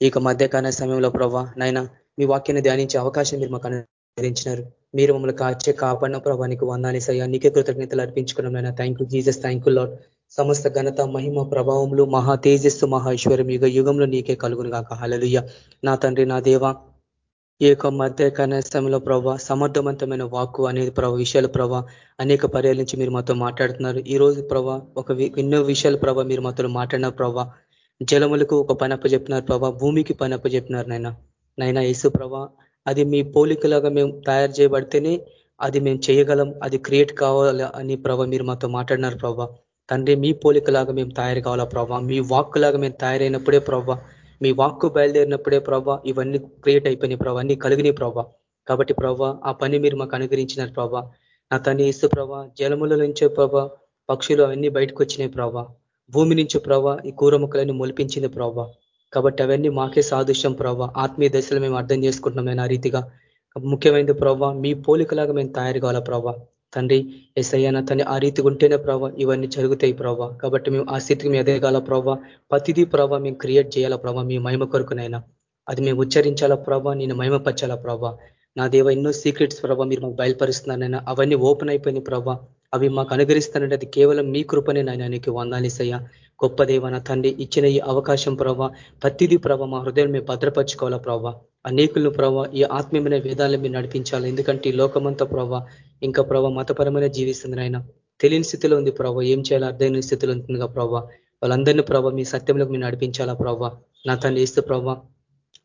ఇక మధ్యకాల సమయంలో ప్రభా నైనా మీ వాక్యాన్ని ధ్యానించే అవకాశం మీరు మాకు అనుసరించినారు మీరు మమ్మల్ని కాచే కాపాడిన ప్రభా నీకు వందాలేసయ్యా నీకే కృతజ్ఞతలు అర్పించుకున్నాం నైనా thank you Jesus thank you Lord సమస్త ఘనత మహిమ ప్రభావములు మహా తేజస్సు మహా యుగ యుగంలో నీకే కలుగును కాక హలలుయ్య నా తండ్రి నా దేవ ఈ యొక్క మధ్య కనీసంలో ప్రభా సమర్థవంతమైన వాక్కు అనేది ప్రభా విషయాలు ప్రభా అనేక పర్యాల నుంచి మీరు మాతో మాట్లాడుతున్నారు. ఈ రోజు ప్రభా ఒక ఎన్నో విషయాల ప్రభా మీరు మాతో మాట్లాడిన ప్రభా. జలములకు ఒక పనప్ప చెప్పినారు ప్రభా భూమికి పనప్ప చెప్పినారు నాయన. నైనా యేసు ప్రభా అది మీ పోలికలాగా మేము తయారు చేయబడితేనే అది మేము చేయగలం అది క్రియేట్ కావాలి అని ప్రభా మీరు మాతో మాట్లాడినారు ప్రభా. తండ్రి మీ పోలికలాగా మేము తయారు కావాలా ప్రభా. మీ వాక్కులాగా మేము తయారైనప్పుడే ప్రభా మీ వాక్కు బయలుదేరినప్పుడే ప్రభా ఇవన్నీ క్రియేట్ అయిపోయినాయి ప్రభా అన్ని కలిగినాయి ప్రభా. కాబట్టి ప్రభా ఆ పని మీరు మాకు అనుగ్రహించినారు ప్రభా. నా తని ఇస్తు ప్రభా జలముల నుంచే ప్రభా పక్షులు అవన్నీ బయటకు వచ్చినాయి ప్రభా. భూమి నుంచి ప్రభా ఈ కూర మొక్కలన్నీ మొలిపించింది ప్రభా. కాబట్టి అవన్నీ మాకే సాదృశ్యం ప్రవ్వ. ఆత్మీయ దశలో మేము అర్థం చేసుకుంటున్నాం ఆ రీతిగా. ముఖ్యమైనది ప్రవ్వ మీ పోలికలాగా మేము తయారు కావాలా ప్రభా తండ్రి ఎస్ఐనా తని ఆ రీతి ఉంటేనే ప్రభావ ఇవన్నీ జరుగుతాయి ప్రభావ కాబట్టి మేము ఆ స్థితికి మేము ఎదగాల ప్రభావ ప్రతిదీ ప్రభావ మేము క్రియేట్ చేయాలా ప్రభావ మీ మహిమ కొరకునైనా. అది మేము ఉచ్చరించాలా ప్రభావ నేను మహిమపరచాలా ప్రభావ నా దేవ ఎన్నో సీక్రెట్స్ ప్రభావ మీరు మాకు బయలుపరుస్తున్నానైనా అవన్నీ ఓపెన్ అయిపోయినాయి ప్రభావ అవి మాకు అనుగరిస్తానంటే అది కేవలం మీ కృపనే నాయన నీకు వందాలిసయ్యా గొప్ప దేవన తండ్రి ఇచ్చిన ఈ అవకాశం ప్రభావ ప్రతిదీ ప్రభావ మా హృదయం మేము భద్రపరచుకోవాలా ప్రభావ అనేకులను ప్రభావ ఈ ఆత్మీయమైన వేదాలను మీరు నడిపించాలి? ఎందుకంటే ఈ లోకమంతా ప్రభావ ఇంకా ప్రభావ మతపరమైన జీవిస్తుంది ఆయన తెలియని స్థితిలో ఉంది ప్రభావ ఏం చేయాలో అర్థమైన స్థితిలో ఉంటుందిగా ప్రభావ వాళ్ళందరినీ ప్రభావ మీ సత్యంలోకి మీరు నడిపించాలా ప్రభావ నా తండ్రి ఇస్తే ప్రభావ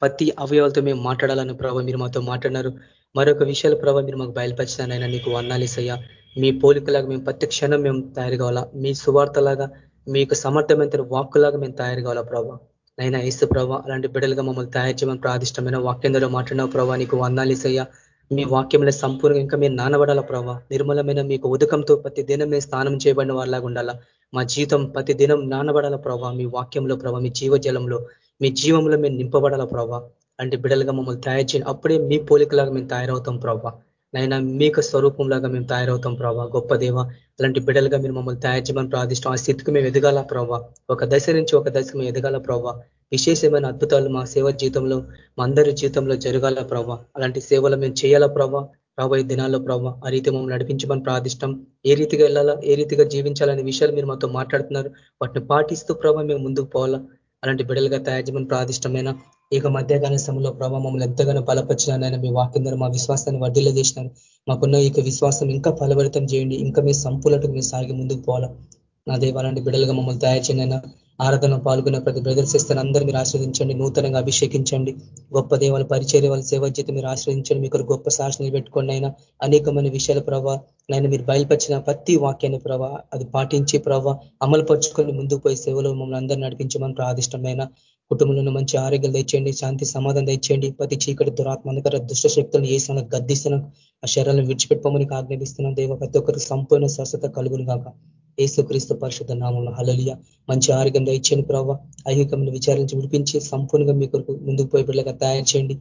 ప్రతి అవయవాలతో మేము మాట్లాడాలని ప్రభావ మీరు మాతో మాట్లాడినారు. మరొక విషయాల ప్రభావ మీరు మాకు బయలుపరిచినానైనా నీకు వర్ణాలిసయ్యా మీ పోలికలాగా మేము ప్రతి క్షణం మేము తయారు కావాలా? మీ సువార్తలాగా మీకు సమర్థమైన వాక్కులాగా మేము తయారు కావాలా ప్రభా? నైనా ఇసు ప్రభా అలాంటి బిడ్డలుగా మమ్మల్ని తయారు చేయమని ప్రాదిష్టమైన వాక్యంలో మాట్లాడిన ప్రభావ నీకు వందాలిసయ్యా మీ వాక్యంలో సంపూర్ణంగా ఇంకా మీరు నానబడాల ప్రభావ నిర్మలమైన మీకు ఉదకంతో ప్రతి దినం మేము స్నానం చేయబడిన వారిలాగా ఉండాలా? మా జీవితం ప్రతి దినం నానబడాల ప్రభావ మీ వాక్యంలో ప్రభావ మీ జీవజలంలో మీ జీవంలో మేము నింపబడాల ప్రభావ అంటే బిడలుగా మమ్మల్ని తయారు చేయండి. అప్పుడే మీ పోలికలాగా మేము తయారవుతాం ప్రభావ నైనా మీకు స్వరూపంలాగా మేము తయారవుతాం ప్రభావ గొప్ప దేవ అలాంటి బిడలుగా మీరు మమ్మల్ని తయారు చేయమని ప్రార్థిష్టం ఆ స్థితికి మేము ఎదగాల ప్రభావ ఒక దశ నుంచి ఒక దశకు మేము ఎదగాల ప్రభావ విశేషమైన అద్భుతాలు మా సేవ జీవితంలో మా అందరి జీవితంలో జరగాల ప్రభావ అలాంటి సేవలు మేము చేయాలా ప్రభావ రాబోయే దినాల్లో ప్రభావ ఆ రీతి మమ్మల్ని నడిపించమని ప్రార్థిష్టం ఏ రీతిగా వెళ్ళాలా ఏ రీతిగా జీవించాలనే విషయాలు మీరు మాతో మాట్లాడుతున్నారు. వాటిని పాటిస్తూ ప్రభావ మేము ముందుకు పోవాలా. అలాంటి బిడలుగా తయారు చేయమని ప్రార్థిష్టమైన ఇక మధ్యకాల సమయంలో ప్రభావ మమ్మల్ని ఎంతగానో బలపరిచినానైనా మీ వాక్యం మా విశ్వాసాన్ని వర్ధిల్ల చేసినారు మాకున్న ఇక విశ్వాసం ఇంకా ఫలవరితం చేయండి. ఇంకా మీ సంపూలటకు మీరు సాగి ముందుకు పోవాలా. నా దేవాలంటి బిడలుగా మమ్మల్ని తయారు చేయనైనా ఆరాధన పాల్గొన్న ప్రతి బ్రదర్స్ ఇస్తాను అందరూ మీరు ఆశ్రదించండి నూతనంగా అభిషేకించండి. గొప్ప దేవాల పరిచర్య వాళ్ళ సేవ చేతి మీరు ఆశ్రయించండి మీకు గొప్ప శాసనలు పెట్టుకోండి అయినా అనేకమైన విషయాల ప్రభావ నైనా మీరు బయలుపరిచిన ప్రతి వాక్యాన్ని ప్రభావ అది పాటించి ప్రభావ అమలు పరుచుకొని ముందుకు పోయి సేవలో మమ్మల్ని అందరూ నడిపించమని ప్రాదిష్టమైన కుటుంబంలో మంచి ఆరోగ్యం తెచ్చేయండి శాంతి సమాధానం తెచ్చేయండి. ప్రతి చీకటి దురాత్మ అందుకర దుష్ట శక్తులను వేసిన గద్దిస్తున్నాం ఆ శరీరాలను విడిచిపెట్టుకోమని ఆజ్ఞాపిస్తున్నాం. దేవ ప్రతి ఒక్కరికి సంపూర్ణ స్వస్థత కలుగును కాక ఏసుక్రీస్తు పరిశుద్ధ నామంలో హలలియ మంచి ఆరోగ్యం దయచేయండి ప్రభావ ఐహికమైన విచారించి విడిపించి సంపూర్ణంగా మీ కొరకు ముందుకు పోయి బిడ్డగా తయారు చేయండి.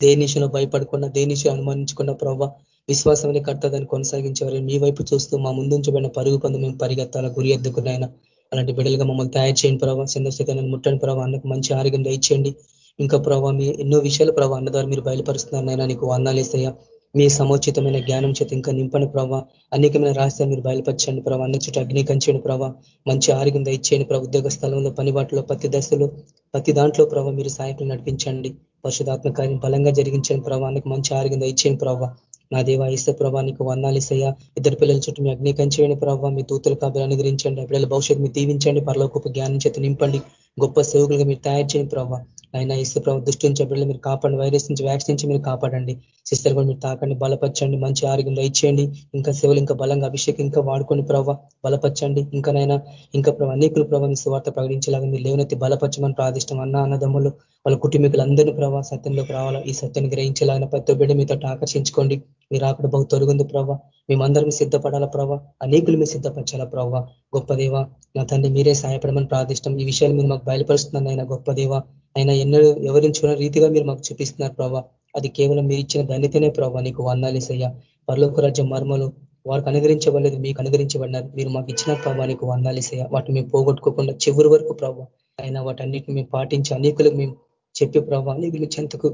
దేనిషను భయపడకుండా దేనిషు అనుమానించుకున్న ప్రభావ విశ్వాసం కర్తదాన్ని కొనసాగించేవారు మీ వైపు చూస్తూ మా ముందుంచబడిన పరుగు పందు మేము పరిగెత్తాల గురి ఎద్దుకున్నాయన. అలాంటి బిడ్డలుగా మమ్మల్ని తయారు చేయండి ప్రభావ సందర్శితాన్ని ముట్టని ప్రభావ అన్నకు మంచి ఆరోగ్యం దయచేయండి. ఇంకా ప్రభావ మీ ఎన్నో విషయాలు ప్రభావ అన్న ద్వారా మీరు బయలుపరుస్తున్నారు. నైనా నీకు వందాలేసయ్యా మీ సముచితమైన జ్ఞానం చేత ఇంకా నింపని ప్రభావ అనేకమైన రహస్యాలు మీరు బయలుపరచండి ప్రభావ అన్ని చుట్టూ అగ్నికంచండి ప్రభావ మంచి ఆరోగ్యం దయచేయండి ప్రభావ ఉద్యోగ స్థలంలో పనిబాటులో ప్రతి దశలో ప్రతి దాంట్లో ప్రభావ మీరు సాయకులు నడిపించండి. పరిశుధాత్మ కార్యం బలంగా జరిగించండి ప్రభావానికి మంచి ఆరోగ్యం దయచేయండి ప్రభావ నా దేవ ఇస్తే ప్రభా నీకు వందాలిసయ్య ఇద్దరు పిల్లల చుట్టూ మీ అగ్ని కంచేయండి ప్రభావ మీ దూతల కాబట్టి అనుగ్రహించండి. పిల్లల భవిష్యత్తు మీరు దీవించండి. పరలోకపు జ్ఞానం చేత నింపండి. గొప్ప సేవకులుగా మీరు తయారు చేయండి ప్రభావ అయినా ఇస్తే ప్రభావ దృష్టి నుంచి బిడ్డలు మీరు కాపాడండి. వైరస్ నుంచి వ్యాక్సిన్ నుంచి మీరు కాపాడండి. సిస్టర్ కూడా మీరు తాకండి. బలపరచండి. మంచి ఆరోగ్యం ఇచ్చేయండి ఇంకా సేవలు ఇంకా బలంగా అభిషేకం ఇంకా వాడుకొని ప్రభావ బలపరచండి. ఇంకా నైనా ఇంకా ప్రభావ అనేకులు ప్రభావ మీ స్వార్థ ప్రకటించేలాగా మీరు లేవనైతే బలపరచమని ప్రాదిష్టం అన్న అన్నదమ్ములు. వాళ్ళ కుటుంబీకులందరినీ ప్రభావ సత్యంలోకి రావాలా? ఈ సత్యాన్ని గ్రహించేలాగిన ప్రతి బిడ్డ మీతో ఆకర్షించుకోండి. మీరు అక్కడ బహు తొలగింది ప్రభావ మేమందరం సిద్ధపడాలా ప్రభావ అనేకులు మీరు సిద్ధపరచాలా ప్రభావ గొప్ప దేవ నా తండ్రి మీరే సహాయపడమని ప్రార్థిష్టం. ఈ విషయాలు మీరు మాకు బయలుపరుస్తున్నాను ఆయన గొప్ప దేవ. ఆయన ఎన్నో వివరించుకున్న రీతిగా మీరు మాకు చూపిస్తున్నారు ప్రభావ అది కేవలం మీరు ఇచ్చిన ధన్యతనే ప్రభావ నీకు వందాలేసయ్యా పర్లోక రాజ్యం మర్మలు వారికి అనుగ్రహించబడలేదు మీకు అనుగ్రహించబడినారు. మీరు మాకు ఇచ్చిన ప్రభావ నీకు వందాలేసయ్యా వాటిని మేము పోగొట్టుకోకుండా చివరి వరకు ప్రభావ అయినా వాటన్నిటిని మేము పాటించి అనేకులకు మేము చెప్పే ప్రభావ అనేకులు చెంతకు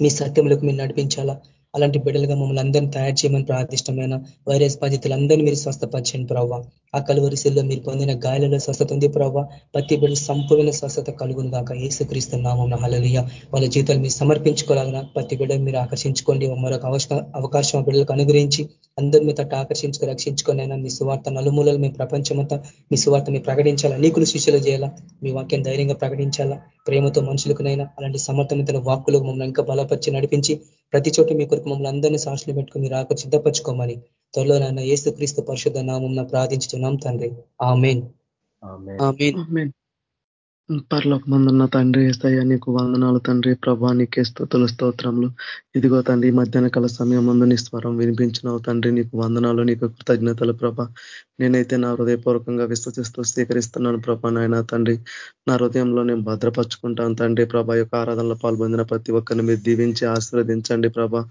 మీ సత్యములకు మీరు నడిపించాలా. అలాంటి బిడ్డలుగా మమ్మల్ని అందరినీ తయారు చేయమని ప్రార్థిష్టమైన వైరస్ బాధితులందరినీ మీరు స్వస్థపరచండి ప్రభావ ఆ కలువరిశిల్లో మీరు పొందిన గాయాలలో స్వస్థత ఉంది ప్రభావ ప్రతి బిడ్డ సంపూర్ణ స్వస్థత కలుగును కాక ఏసుక్రీస్తున్నామన్న హలలియ వాళ్ళ జీవితాలు మీరు సమర్పించుకోలాగిన ప్రతి బిడ్డ మీరు ఆకర్షించుకోండి. మరొక అవకాశం బిడ్డలకు అనుగ్రహించి అందరి మీ తట్టు ఆకర్షించుకు రక్షించుకొని అయినా మీ సువార్త నలుమూలలు మీ ప్రపంచమంతా మీ సువార్త మీరు ప్రకటించాలా? నీకులు శిష్యులు చేయాలా? మీ వాక్యం ధైర్యంగా ప్రకటించాలా? ప్రేమతో మనుషులకునైనా అలాంటి సమర్థమైన వాక్కులు మమ్మల్ని ఇంకా బలపరిచి నడిపించి ప్రతి చోట మీ కొరకు మమ్మల్ని అందరినీ సాక్షులు పెట్టుకుని మీరు ఆక త్వరలో నాయన ఏసు క్రీస్తు పరిశుద్ధ నామం ప్రార్థించుతున్నాం తండ్రి ఆ మెయిన్ పర్లోక మందున్న తండ్రి స్థాయి నీకు వందనాలు తండ్రి. ప్రభా నీకే స్థుతుల స్తోత్రంలో ఇదిగో తండ్రి మధ్యాహ్న కాల సమయం ముందు నీ స్వరం వినిపించినావు తండ్రి. నీకు వందనాలు నీకు కృతజ్ఞతలు ప్రభ. నేనైతే నా హృదయపూర్వకంగా విశ్వసిస్తూ స్వీకరిస్తున్నాను ప్రభా నాయన తండ్రి. నా హృదయంలో నేను భద్రపరుచుకుంటాను తండ్రి. ప్రభా యొక్క ఆరాధనలో పాల్పొందిన ప్రతి ఒక్కరిని మీరు దీవించి ఆశీర్వదించండి ప్రభా.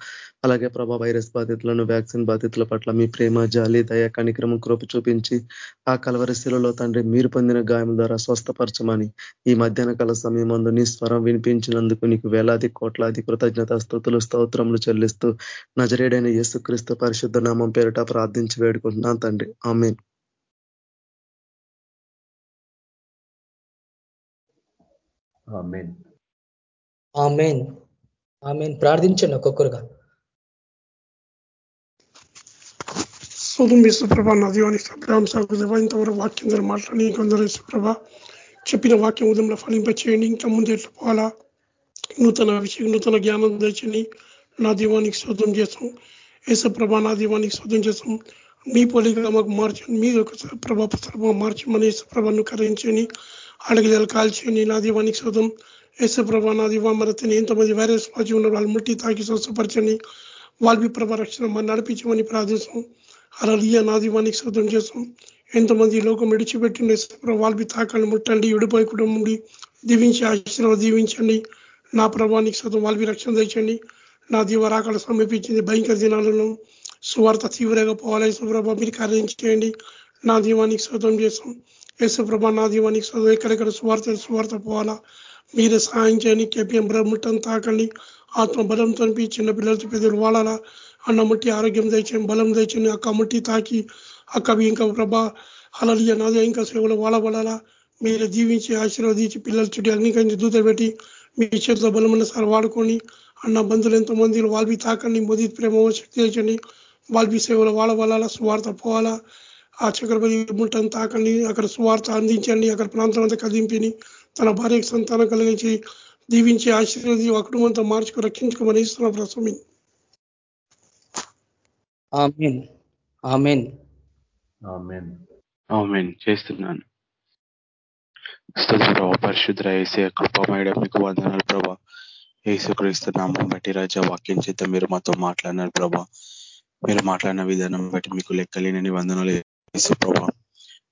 అలాగే ప్రభా వైరస్ బాధితులను వ్యాక్సిన్ బాధితుల పట్ల మీ ప్రేమ జాలి దయ కనిక్రమం కృప చూపించి ఆ కలవరిశిలలో తండ్రి మీరు పొందిన గాయం ద్వారా స్వస్థపరచమని ఈ మధ్యాహ్న కాల సమయం మందు నీ స్వరం వినిపించినందుకు నీకు వేలాది కోట్లాది కృతజ్ఞత స్థుతులు స్తోత్రములు చెల్లిస్తూ నజరేడైన యేసుక్రీస్తు పరిశుద్ధ నామం పేరిట ప్రార్థించి వేడుకుంటున్నాను తండ్రి. ఆమెన్. ప్రార్థించండి ఒక్కొక్కరుగా. సోదం విశ్వప్రభ నా దీవానికి సాగు ఇంతవరకు వాక్యం ద్వారా మాట్లాడి కొందరు విశ్వప్రభ చెప్పిన వాక్యం ఉదయంలో ఫలింపచేయండి. ఇంకా ముందు ఎట్లా పోవాలా? నూతన విషయం నూతన జ్ఞానం తెచ్చండి నా దీవానికి శోధం చేస్తాం. యేసప్రభ నా దీవానికి శోధం చేస్తాం. మీ పోలికగా మాకు మార్చండి. మీ యొక్క ప్రభా మార్చమని యేసప్రభను కరించని అడగజలు కాల్చండి. నా దీవానికి శోధం యేసప్రభ నా దీవా మరతని ఎంతమంది వైరస్ పాచి ఉన్న వాళ్ళు ముట్టి తాకి స్వస్థపరచని వాళ్ళ ప్రభా రక్షణ మన నడిపించమని ప్రార్థిస్తాం. అలా నా దీవానికి శోధం చేస్తాం. ఎంతమంది లోకం విడిచిపెట్టిండే వాళ్ళవి తాకాన్ని ముట్టండి విడిపోయి కుటుంబండి దీవించి ఆశీర్వాద దీవించండి. నా ప్రభానికి సతం వాళ్ళవి రక్షణ తెచ్చండి నా దీవరాకాలు సమీపించింది భయంకర దినాలను సువార్త తీవ్రంగా పోవాలి. యేసుప్రభ మీరు కార్యం చేయండి. నా దీవానికి శోధం చేస్తాం. యేసుప్రభ నా దీవానికి సతం. ఎక్కడెక్కడ సువార్త సువార్త పోవాలా? మీరే సహాయం చేయండి. కేపీఎం ముట్టని తాకండి. ఆత్మ బలంతో చిన్న పిల్లలతో పెద్దలు వాడాలా? అన్న ముట్టి ఆరోగ్యం తెచ్చండి బలం తెచ్చండి అక్క ముట్టి తాకి అక్కవి ఇంకా ప్రభా అలలియ నాదే ఇంకా సేవలు వాడబడాలా మీరు జీవించి ఆశీర్వదించి పిల్లల చుట్టూ అగ్నికంచి దూత పెట్టి మీ చేతిలో బలమైన సార్ వాడుకొని అన్న బంధువులు ఎంతో మంది వాళ్ళవి తాకండి. మోదీ ప్రేమ శక్తి తెచ్చండి. వాళ్ళవి సేవలు వాడబడాలా స్వార్థ పోవాలా. ఆ చక్రపతి ముట్టని తాకండి. అక్కడ స్వార్థ అందించండి. అక్కడ ప్రాంతం అంతా కదింపిని తన భార్యకు సంతానం కలిగించి దీవించి ఆశీర్వది ఒక కుటుంబంతో మార్చుకు రక్షించుకోమని ఇస్తున్నాం ప్రసమి చేస్తున్నాను. ప్రభావ పరిశుద్ర ఏసే కృపమేడ మీకు వందనాలు ప్రభా. ఏసుక్రీస్తు నామం బట్టి రాజా వాక్యం చేత మీరు మాతో మాట్లాడినారు ప్రభా. మీరు మాట్లాడిన విధానం బట్టి మీకు లెక్కలేనని వందనాలు వేసు ప్రభా.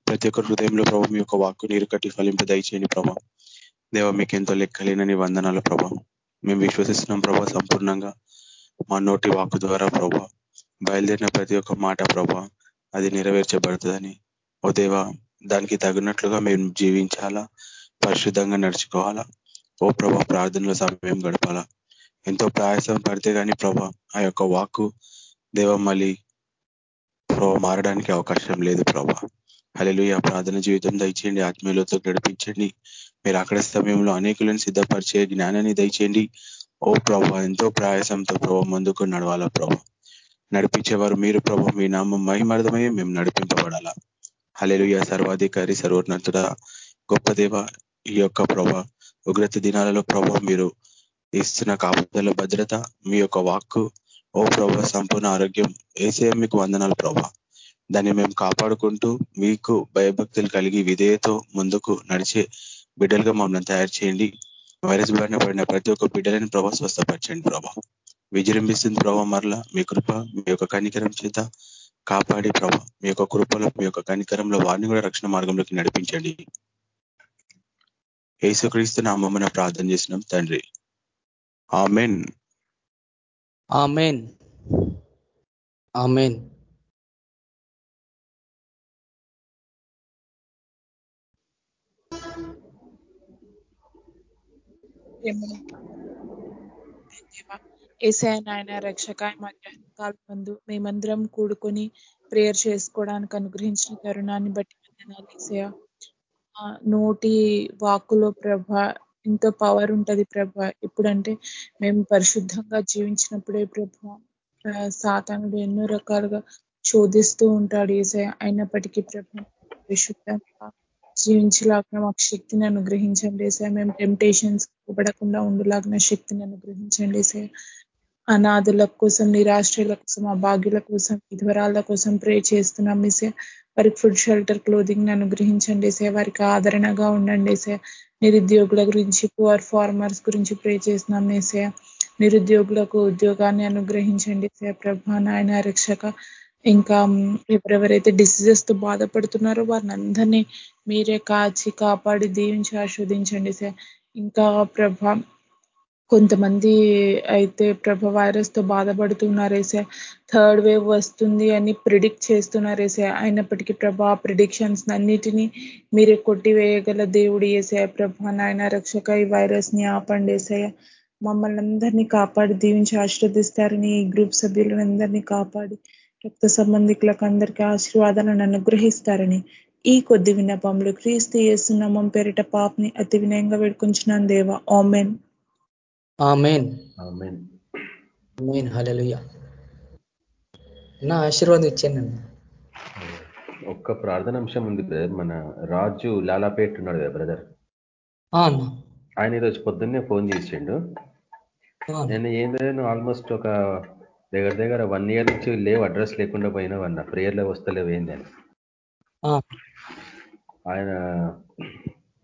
ప్రతి ఒక్క హృదయంలో ప్రభా మీ యొక్క వాక్కు నీరు కట్టి ఫలింపు దయచేయండి ప్రభా. దేవ మీకెంతో లెక్కలేనని వందనాలు ప్రభా. మేము విశ్వసిస్తున్నాం ప్రభా సంపూర్ణంగా మా నోటి వాక్కు ద్వారా ప్రభా. బయలుదేరిన ప్రతి ఒక్క మాట ప్రభా. అది నెరవేర్చబడుతుందని. ఓ దేవా దానికి తగినట్లుగా మేము జీవించాలా? పరిశుద్ధంగా నడుచుకోవాలా? ఓ ప్రభా ప్రార్థనలో సమయం గడపాలా? ఎంతో ప్రయాసం పడితే కానీ ప్రభా ఆ యొక్క వాక్కు దేవ మళ్ళీ ప్రభావ మారడానికి అవకాశం లేదు ప్రభా. అలెలు ఆ ప్రార్థన జీవితం దయచేయండి ఆత్మీయులతో గడిపించండి. మీరు అక్కడ సమయంలో అనేకులను సిద్ధపరిచే జ్ఞానాన్ని దయచేయండి. ఓ ప్రభా ఎంతో ప్రయాసంతో ప్రభావ ముందుకు నడవాలా ప్రభా? నడిపించేవారు మీరు ప్రభు మీ నామం మహిమర్థమై మేము నడిపింపబడాలా? హలెలుయ సర్వాధికారి సర్వోన్నతుడ గొప్ప దేవ ఈ యొక్క ప్రభ ఉగ్రత దినాలలో ప్రభా మీరు ఇస్తున్న కాపుదల భద్రత మీ యొక్క వాక్కు ఓ ప్రభ సంపూర్ణ ఆరోగ్యం. ఏసే మీకు వందనాలు ప్రభా. దాన్ని మేము కాపాడుకుంటూ మీకు భయభక్తులు కలిగి విధేయతో ముందుకు నడిచే బిడ్డలుగా మమ్మల్ని తయారు చేయండి. వైరస్ బారిన పడిన ప్రతి ఒక్క బిడ్డలని ప్రభా స్వస్థపరచండి ప్రభా. విజృంభిస్తుంది ప్రభా మరలా. మీ కృప మీ యొక్క కనికరం చేత కాపాడి ప్రభా. మీ యొక్క కృపలో మీ యొక్క కనికరంలో వారిని కూడా రక్షణ మార్గంలోకి నడిపించండి. యేసుక్రీస్తు నామమున ప్రార్థన చేసినాం తండ్రి. ఆమెన్. ఆమెన్. ఆమెన్. ఏసఐ నాయన రక్షక మధ్యాహ్నకాల ముందు మేమందరం కూడుకొని ప్రేయర్ చేసుకోవడానికి అనుగ్రహించిన తరుణాన్ని బట్టి వందనాలు ఏసయ నోటి వాక్కులో ప్రభ ఎంతో పవర్ ఉంటది ప్రభ. ఎప్పుడంటే మేము పరిశుద్ధంగా జీవించినప్పుడే ప్రభ సాతానుడు ఎన్నో రకాలుగా శోధిస్తూ ఉంటాడు ఏసయ అయినప్పటికీ ప్రభ పరిశుద్ధంగా జీవించలాగిన మాకు శక్తిని అనుగ్రహించండి సార్ మేము టెంప్టేషన్స్ పడకుండా ఉండలాగిన శక్తిని అనుగ్రహించండి సార్ అనాథుల కోసం నిరాశ్రయుల కోసం అభాగ్యుల కోసం విధ్వరాల కోసం ప్రే చేస్తున్నాం మిసే వారికి ఫుడ్ షెల్టర్ క్లోదింగ్ అనుగ్రహించండి సే వారికి ఆదరణగా ఉండండి సే నిరుద్యోగుల గురించి పువర్ ఫార్మర్స్ గురించి ప్రే చేస్తున్నాం నేసే నిరుద్యోగులకు ఉద్యోగాన్ని అనుగ్రహించండి సే ప్రభా నాయన రక్షక. ఇంకా ఎవరెవరైతే డిసీజెస్తో బాధపడుతున్నారో వారిని అందరినీ మీరే కాచి కాపాడి దీవించి ఆస్వాదించండి సార్ ఇంకా ప్రభా కొంతమంది అయితే ప్రభ వైరస్తో బాధపడుతున్నారేసే థర్డ్ వేవ్ వస్తుంది అని ప్రిడిక్ట్ చేస్తున్నారేసే. అయినప్పటికీ ప్రభ ప్రిడిక్షన్స్ అన్నిటినీ మీరే కొట్టివేయగల దేవుడు ఏసే ప్రభ నాయన రక్షక ఈ వైరస్ని ఆపండి మమ్మల్ని అందరినీ కాపాడి దీవించి ఆశీర్వదిస్తారని ఈ గ్రూప్ సభ్యులందరినీ కాపాడి రక్త సంబంధికులకు అందరికీ ఆశీర్వాదాలను అనుగ్రహిస్తారని ఈ కొద్ది విన్నపములు క్రీస్తు చేస్తున్నామం పేరిట పాపని అతి వినయంగా వేడుకుంటున్నాను దేవ. ఆమెన్ నా ఆశీర్వాదం ఇచ్చాను ఒక్క ప్రార్థన అంశం ఉంది బ్రదర్ మన రాజు లాలాపేట్ ఉన్నాడు కదా బ్రదర్ ఆయన ఈరోజు పొద్దున్నే ఫోన్ చేసిండు. నేను ఏంటంటే ఆల్మోస్ట్ ఒక దగ్గర దగ్గర వన్ ఇయర్ నుంచి లేవు అడ్రస్ లేకుండా పోయినావు అన్న. ప్రేయర్లో వస్తలేవు ఏందని ఆయన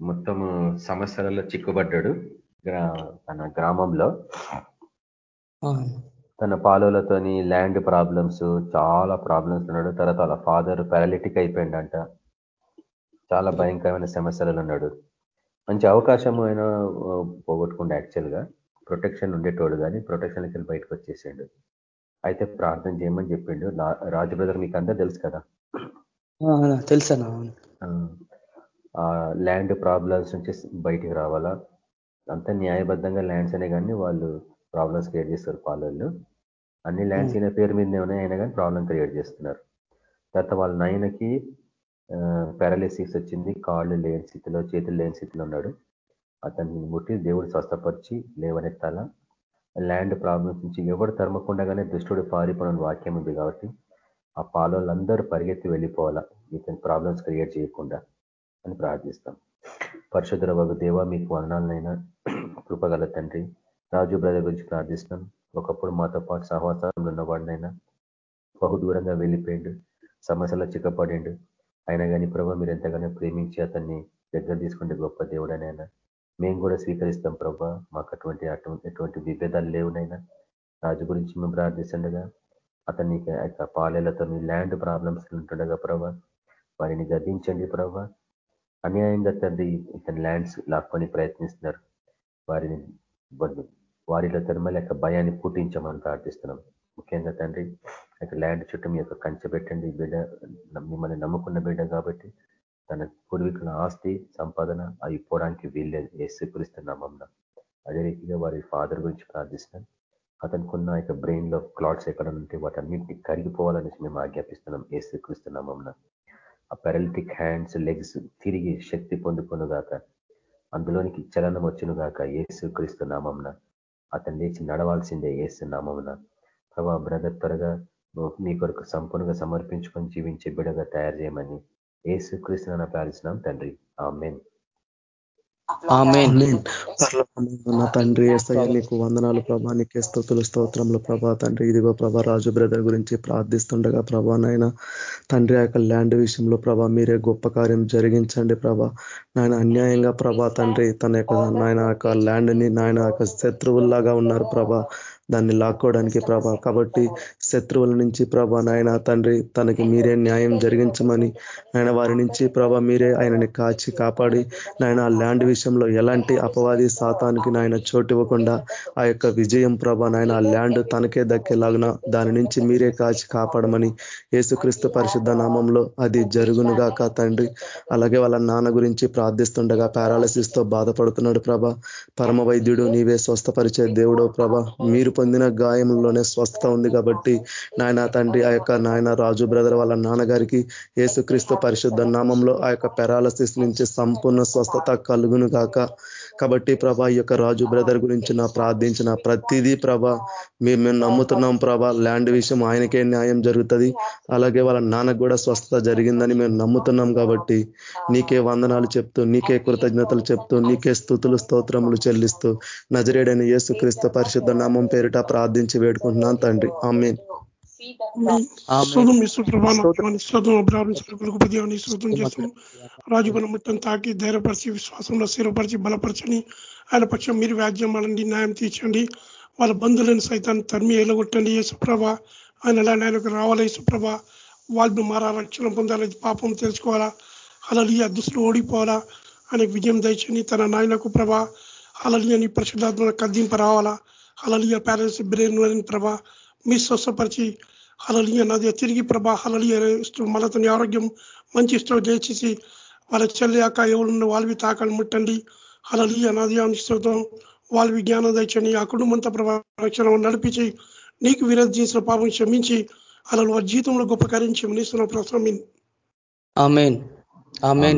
మొత్తము సమస్యలలో చిక్కుబడ్డాడు. తన గ్రామంలో తన పాలలతోని ల్యాండ్ ప్రాబ్లమ్స్ చాలా ప్రాబ్లమ్స్ ఉన్నాడు. తర్వాత వాళ్ళ ఫాదర్ పారాలిటిక్ అయిపోయిందంట చాలా భయంకరమైన సమస్యలలో ఉన్నాడు మంచి అవకాశం ఆయన పోగొట్టుకుంటే యాక్చువల్గా. ప్రొటెక్షన్ ఉండేటోడు కానీ ప్రొటెక్షన్కి వెళ్ళి బయటకు వచ్చేసాడు. అయితే ప్రార్థన చేయమని చెప్పిండు. రాజు బ్రదర్ మీకు అందరూ తెలుసు కదా? తెలుసా ల్యాండ్ ప్రాబ్లమ్స్ నుంచి బయటికి రావాలా? అంత న్యాయబద్ధంగా ల్యాండ్స్ అనే కానీ వాళ్ళు ప్రాబ్లమ్స్ క్రియేట్ చేస్తారు పాలల్లో. అన్ని ల్యాండ్స్ అయిన పేరు మీద ఉన్నాయైనా కానీ ప్రాబ్లం క్రియేట్ చేస్తున్నారు. తర్వాత వాళ్ళ నాయనకి పారాలిసిస్ వచ్చింది. కాళ్ళు లేని స్థితిలో చేతులు లేని స్థితిలో ఉన్నాడు. అతన్ని ముట్టి దేవుడు స్వస్థపరిచి లేవనెత్తాల. ల్యాండ్ ప్రాబ్లమ్స్ నుంచి ఎవరు తరమకుండగానే దుష్టుడు పారిపోవడం వాక్యం ఉంది కాబట్టి ఆ పాలోళ్ళందరూ పరిగెత్తి వెళ్ళిపోవాలా. ఇతని ప్రాబ్లమ్స్ క్రియేట్ చేయకుండా అని ప్రార్థిస్తాం. పరిశుద్ధ వగు దేవ మీకు వదనాలనైనా కృపగల తండ్రి. రాజు బ్రదర్ గురించి ప్రార్థిస్తున్నాం. ఒకప్పుడు మాతో పాటు సహవాసంలో ఉన్నవాడినైనా బహు దూరంగా వెళ్ళిపోయిండు సమస్యలో చిక్కపడిండు. అయినా కానీ ప్రభావ మీరు ఎంతగానో ప్రేమించి అతన్ని దగ్గర తీసుకుంటే గొప్ప దేవుడనైనా. మేము కూడా స్వీకరిస్తాం ప్రభా. మాకు అటువంటి ఎటువంటి విభేదాలు లేవునైనా. రాజు గురించి మేము ప్రార్థిస్తుండగా అతన్ని పాలేలతో ల్యాండ్ ప్రాబ్లమ్స్ ఉంటుండగా ప్రభా వారిని గద్దించండి ప్రభా. అన్యాయంగా తండ్రి ఇతని ల్యాండ్స్ లాక్కొని ప్రయత్నిస్తున్నారు. వారిని వారిలో తరిమల యొక్క భయాన్ని పుట్టించమని ప్రార్థిస్తున్నాం. ముఖ్యంగా తండ్రి యొక్క ల్యాండ్ చుట్టూ మీ యొక్క కంచె పెట్టండి. బిడ్డ మిమ్మల్ని నమ్ముకున్న బిడ్డ కాబట్టి తన పూర్వీకుల ఆస్తి సంపాదన అవి పోవడానికి వీల్లేదు. ఏసుకరిస్తున్నామన్న అదే రీతిగా వారి ఫాదర్ గురించి ప్రార్థిస్తున్నాం. అతనుకున్న యొక్క బ్రెయిన్లో క్లాట్స్ ఎక్కడ ఉంటే వాటన్నింటినీ కరిగిపోవాలని మేము ఆజ్ఞాపిస్తున్నాం. ఏసుకరిస్తున్నామన్న ఆ పెరల్టిక్ హ్యాండ్స్ లెగ్స్ తిరిగి శక్తి పొందుకొనుగాక అందులోనికి చలనం వచ్చునుగాక ఏసు క్రీస్తు నామంన అతను లేచి నడవాల్సిందే ఏసు నామంన ప్రభా బ్రదర్ త్వరగా నీ కొరకు సంపూర్ణంగా సమర్పించుకొని జీవించే బిడగా తయారు చేయమని ఏసు క్రీస్తు ప్రార్థిస్తున్నాం తండ్రి. ఆ మెయిన్ నా తండ్రి ఏసయ్య నీకు వందనాలు ప్రభా. నీకే స్థుతులు స్తోత్రములు ప్రభా. తండ్రి ఇదిగో ప్రభా రాజు బ్రదర్ గురించి ప్రార్థిస్తుండగా ప్రభా నాయన. తండ్రి ఆ యొక్క ల్యాండ్ విషయంలో ప్రభా మీరే గొప్ప కార్యం జరిగించండి ప్రభా. నాయన అన్యాయంగా ప్రభా తండ్రి తన యొక్క నాయన యొక్క ల్యాండ్ని నాయన యొక్క శత్రువుల్లాగా ఉన్నారు ప్రభా. దాన్ని లాక్కోవడానికి ప్రభా. కాబట్టి శత్రువుల నుంచి ప్రభా నాయన తండ్రి తనకి మీరే న్యాయం జరిగించమని ఆయన వారి నుంచి ప్రభా మీరే ఆయనని కాచి కాపాడి నాయన ల్యాండ్ విషయంలో ఎలాంటి అపవాది శాతానికి నాయన చోటు ఇవ్వకుండా ఆ యొక్క విజయం ప్రభా నాయన ల్యాండ్ తనకే దక్కేలాగున దాని నుంచి మీరే కాచి కాపాడమని యేసుక్రీస్తు పరిశుద్ధ నామంలో అది జరుగునుగాక తండ్రి. అలాగే వాళ్ళ నాన్న గురించి ప్రార్థిస్తుండగా పారాలసిస్తో బాధపడుతున్నాడు ప్రభా. పరమ వైద్యుడు నీవే స్వస్థపరిచే దేవుడో ప్రభా. మీరు పొందిన గాయంలోనే స్వస్థత ఉంది కాబట్టి నాయన తండ్రి ఆ యొక్క నాయన రాజు బ్రదర్ వాళ్ళ నాన్నగారికి యేసుక్రీస్తు పరిశుద్ధ నామంలో ఆ యొక్క పెరాలసిస్ నుంచి సంపూర్ణ స్వస్థత కలుగును గాక. కాబట్టి ప్రభా ఈ యొక్క రాజు బ్రదర్ గురించి నా ప్రార్థించిన ప్రతిదీ ప్రభా మేము మేము నమ్ముతున్నాం ప్రభా. ల్యాండ్ విషయం ఆయనకే న్యాయం జరుగుతుంది. అలాగే వాళ్ళ నాన్నకు కూడా స్వస్థత జరిగిందని మేము నమ్ముతున్నాం కాబట్టి నీకే వందనాలు చెప్తూ నీకే కృతజ్ఞతలు చెప్తూ నీకే స్థుతులు స్తోత్రములు చెల్లిస్తూ నజరేడని యేసుక్రీస్తు పరిశుద్ధ నామం పేరిట ప్రార్థించి వేడుకుంటున్నాను తండ్రి. ఆమె రాజుబల మొత్తం తాకి ధైర్యపరిచి విశ్వాసంలో స్థిరపరిచి బలపరచని ఆయన పక్షం మీరు వ్యాజ్యం వాళ్ళని న్యాయం తీర్చండి. వాళ్ళ బంధువులను సైతాన్ని తరిమి ఎలగొట్టండి యేసుప్రభ ఆయన ఎలా ఆయనకు రావాలి? యేసుప్రభ వాళ్ళు మారా రక్షణ పొందాలి? పాపం తెలుసుకోవాలా? అలలియ దుస్తులు ఓడిపోవాలా? ఆయనకు విజయం దయచని తన నాయనకు ప్రభ అలలియని పరిశుద్ధాత్మ కద్దింప రావాలా? అలలియ ప్యారెంట్స్ బ్రెయిన్ ప్రభ మీ స్వస్థపరిచి హలలియ నది తిరిగి ప్రభా హలలియ మళ్ళీ తన ఆరోగ్యం మంచి ఇష్టం దయచేసి వాళ్ళ చెల్లి అక్క ఎవరున్న వాళ్ళవి తాకాలు ముట్టండి. హలలియ నది అనుష్టం వాళ్ళవి జ్ఞానం తెచ్చండి ఆ కుటుంబంతో ప్రభా రక్షణ నడిపించి నీకు విరోధ చేసిన పాపం క్షమించి అలా వారి జీవితంలో గొప్ప కార్యం క్షమిస్తున్న ప్రసమీన్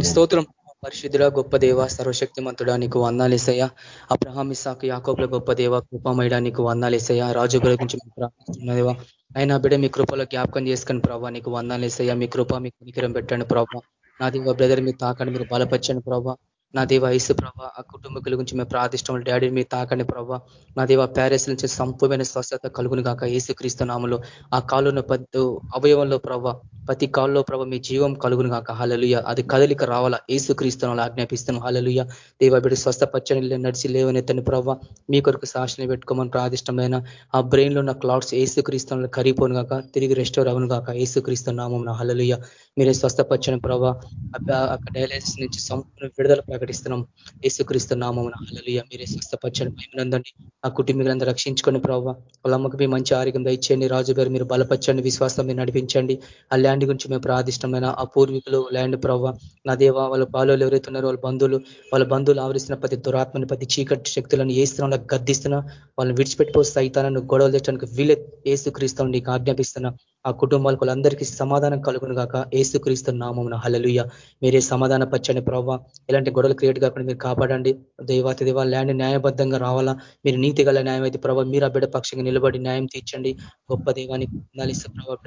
స్తోత్రం. పరిశుద్ధుల గొప్ప దేవ సర్వశక్తిమంతుడా నీకు వందాలేసయ్య అబ్రహాం ఇసాకు యాకోబుల గొప్ప దేవ కృపమయడా నీకు వందాలేసయ్య రాజు గురించి ప్రార్థిస్తున్నదేవా అయినా బిడ్డ మీ కృపలో జ్ఞాపకం చేసుకుని ప్రభావ నీకు వందాలేసయ్య మీ కృప మీకు నికిరం పెట్టండి ప్రభావ నా దేవ బ్రదర్ మీరు తాకండి మీరు బలపరచండి ప్రభావ నా దేవ ఐసు ప్రభ ఆ కుటుంబకుల గురించి మేము ప్రార్థిష్టం డాడీ మీ తాకండి ప్రభావ నా దేవ ప్యారెస్ నుంచి సంపూర్ణ స్వస్థత కలుగును కాక ఏసు నామలో. ఆ కాలున్న పద్దు అవయవంలో ప్రభావ ప్రతి కాల్లో ప్రభ మీ జీవం కలుగును కాక హలలుయ అది కదలిక రావాలా? ఏసు క్రీస్తునాలు ఆజ్ఞాపిస్తున్నాం. హలలుయ దేవ బిడ్డ స్వస్థపచ్చని నడిచి లేవనెత్తని ప్రభావ మీ కొరకు సాక్షిని పెట్టుకోమని ప్రాదిష్టమైన ఆ బ్రెయిన్లో ఉన్న క్లౌడ్స్ ఏసు క్రీస్తులు కరిగిపోను కాక తిరిగి రెస్టోర్ అవును కాక ఏసు క్రీస్తు నామం హలలుయ మీరే స్వస్థపచ్చని ప్రభావ అక్కడ డయాలసిస్ నుంచి సంపూర్ణ విడుదల ప్రకటిస్తున్నాం. ఏసుక్రీస్తు నామం హలలుయ మీరే స్వస్థపరచండి. మేమునందండి ఆ కుటుంబీకులందరూ రక్షించుకొని ప్రభావ వాళ్ళమ్మకి మీ మంచి ఆరోగ్యం దయచేయండి. రాజు గారు మీరు బలపరచండి. విశ్వాసం మీరు నడిపించండి. ఆ ల్యాండ్ గురించి మేము ప్రాదిష్టమైన ఆ పూర్వీకులు ల్యాండ్ ప్రభావ నా దేవ వాళ్ళ బాలోలు ఎవరైతే ఉన్నారో వాళ్ళ బంధువులు వాళ్ళ బంధువులు ఆవరిస్తున్న ప్రతి దురాత్మని ప్రతి చీకటి శక్తులను ఏ స్థలంలో గద్దిస్తున్నా వాళ్ళని విడిచిపెట్టిపో సైతాలను గొడవలు తెచ్చడానికి వీలే ఏసుక్రీస్తు నీకు ఆజ్ఞాపిస్తున్నా. ఆ కుటుంబాలకు వాళ్ళందరికీ సమాధానం కలుగును గాక. ఏసుక్రీస్తు నామమున హలలుయ మీరే సమాధాన పచ్చని ప్రభావ ఇలాంటి గొడవలు క్రియేట్ కాకుండా మీరు కాపాడండి. దేవాతి దేవా ల్యాండ్ న్యాయబద్ధంగా రావాలా? మీరు నీతి గల న్యాయం అయితే ప్రభావ మీరు ఆ బిడ్డ పక్షంగా నిలబడి న్యాయం తీర్చండి. గొప్ప దేవానికి నాలిస్తే ప్రభావ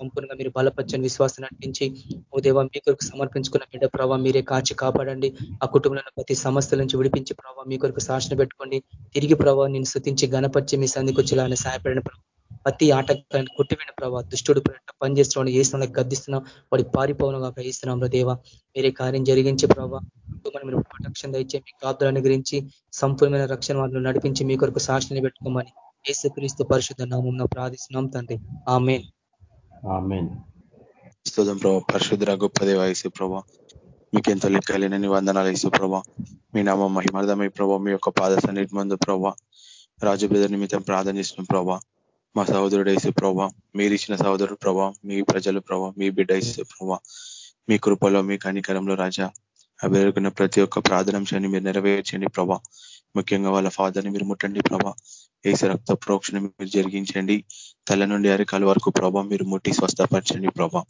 సంపూర్ణంగా మీరు బలపచ్చని విశ్వాసం నటించి ఓ దేవా మీ కొరకు సమర్పించుకున్న బిడ్డ ప్రభావ మీరే కాచి కాపాడండి. ఆ కుటుంబంలో ప్రతి సమస్యల నుంచి విడిపించి ప్రభావ మీ కొరకు సాక్షణ పెట్టుకోండి. తిరిగి ప్రభావ నేను శృతించి గణపరిచి మీ సంధికొచ్చేలాగా సహాయపడిన ప్రభావ ప్రతి ఆటంకాన్ని కొట్టిపోయిన ప్రభావ దుష్టుడు పనిచేస్తున్నాడు ఏ గద్దిస్తున్నాం. వాడి పారిపోవడం గ్రహిస్తున్నాం దేవ మీరే కార్యం జరిగించి ప్రభావ మీరు ప్రొటెక్షన్ దయచే మీ కాపుదలను గురించి సంపూర్ణమైన రక్షణ వాళ్ళు నడిపించి మీ కొరకు సాక్షిని పెట్టుకోమని ఏసుక్రీస్తు పరిశుద్ధ నామం ప్రార్థిస్తున్నాం తండ్రి. ఆమెన్. ప్రభా పరిశుద్ర గొప్ప దేవ వేసే ప్రభా మీకెంతో లెక్కలేనని వందనాలు వేసే ప్రభా మీ నామం మహిమార్థమై ప్రభా మీ యొక్క పాద సన్నిధి మందు ప్రభా రాజు బ్రదర్ నిమిత్తం ప్రార్థన చేసిన ప్రభా మా సహోదరుడు వేసే ప్రభా మీరు ఇచ్చిన సహోదరుడు ప్రభా మీ ప్రజలు ప్రభా మీ బిడ్డ వేసే ప్రభా మీ కృపలో మీ కనికరంలో రాజా అభిరుకున్న ప్రతి ఒక్క ప్రార్థనాంశాన్ని మీరు నెరవేర్చండి ప్రభా. ముఖ్యంగా వాళ్ళ ఫాదర్ని మీరు ముట్టండి ప్రభా. ఏసు రక్త ప్రోక్షణ మీరు జరిగించండి. తల నుండి అరికాల వరకు ప్రభా మీరు ముట్టి స్వస్థపరచండి ప్రభా.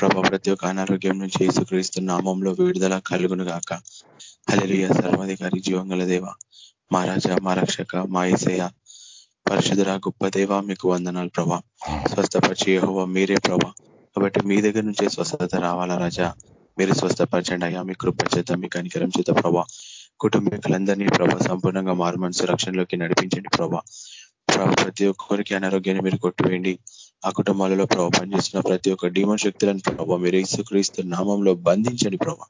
ప్రభా ప్రతి ఒక్క అనారోగ్యం నుంచి ఏసుక్రీస్తు నామంలో విడుదల కలుగును గాక. హలలియ సర్వాధికారి జీవంగల దేవ మా రాజా మా రక్షక మా ఏసయ్య పరిశుధర గొప్ప దేవ మీకు వందనాలు ప్రభా. స్వస్థపరిచి యహోవ మీరే ప్రభా. కాబట్టి మీ దగ్గర నుంచే స్వస్థత రావాలా రాజా? మీరు స్వస్థపరచండి అయ్యా మీ కృప చేత మీ కనికరం చేత ప్రభా. కుటుంబీకులందరినీ ప్రభా సంపూర్ణంగా మారు మనసు రక్షణలోకి నడిపించండి ప్రభా. ప్రభా ప్రతి ఒక్కరికి అనారోగ్యాన్ని మీరు కొట్టివేయండి. ఆ కుటుంబాలలో ప్రభావ పనిచేస్తున్న ప్రతి ఒక్క డీమన్ శక్తులను ప్రభావ మీరు ఇసుక్రీస్తు నామంలో బంధించండి ప్రభా.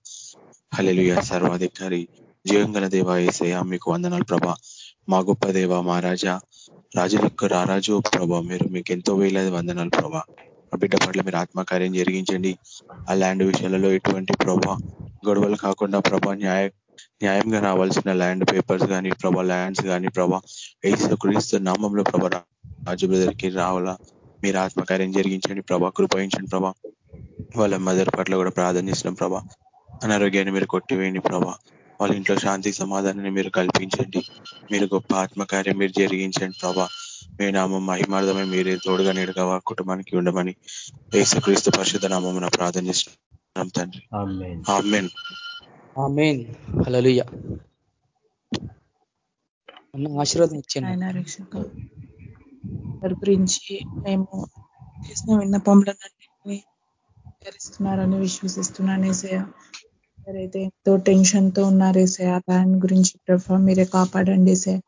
హలెలుయ సర్వాధికారి జీవంగల దేవ ఏసయ మీకు వందనాలు ప్రభా. మా గొప్ప దేవ మా రాజా రాజులకు రారాజు ప్రభా. మీరు మీకు ఎంతో వేలాది వందనాలు ప్రభా. ఆ బిడ్డ పట్ల మీరు ఆత్మకార్యం జరిగించండి. ఆ ల్యాండ్ విషయాలలో ఎటువంటి ప్రభా గొడవలు కాకుండా ప్రభా న్యాయ న్యాయంగా రావాల్సిన ల్యాండ్ పేపర్స్ కానీ ప్రభా ల్యాండ్స్ కానీ ప్రభా ఏసు క్రీస్తు నామంలో ప్రభా రాజు బ్రదర్కి రావాలా? మీరు ఆత్మకార్యం జరిగించండి ప్రభా. కృపయించండి ప్రభా. వాళ్ళ మదర్ పట్ల కూడా ప్రార్థన చేసిన ప్రభా. అనారోగ్యాన్ని మీరు కొట్టివేయండి ప్రభా. వాళ్ళ ఇంట్లో శాంతి సమాధానాన్ని మీరు కల్పించండి. మీరు గొప్ప ఆత్మకార్యం మీరు జరిగించండి ప్రభా. మీ నామం మహిమార్థమే మీరే తోడుగా నీడుగా కుటుంబానికి ఉండమని యేసుక్రీస్తు పరిశుద్ధ నామం ప్రార్థన చేస్తున్నాం తండ్రి ఆశీర్వాదం ఇచ్చాను ఆయన రక్షక వారి గురించి మేము చేసిన విన్నపములన్నింటినీ ధరిస్తున్నారని విశ్వసిస్తున్నాను ఎవరైతే ఎంతో టెన్షన్తో ఉన్నారు ఆ దాని గురించి ప్రభావ మీరే కాపాడండి సార్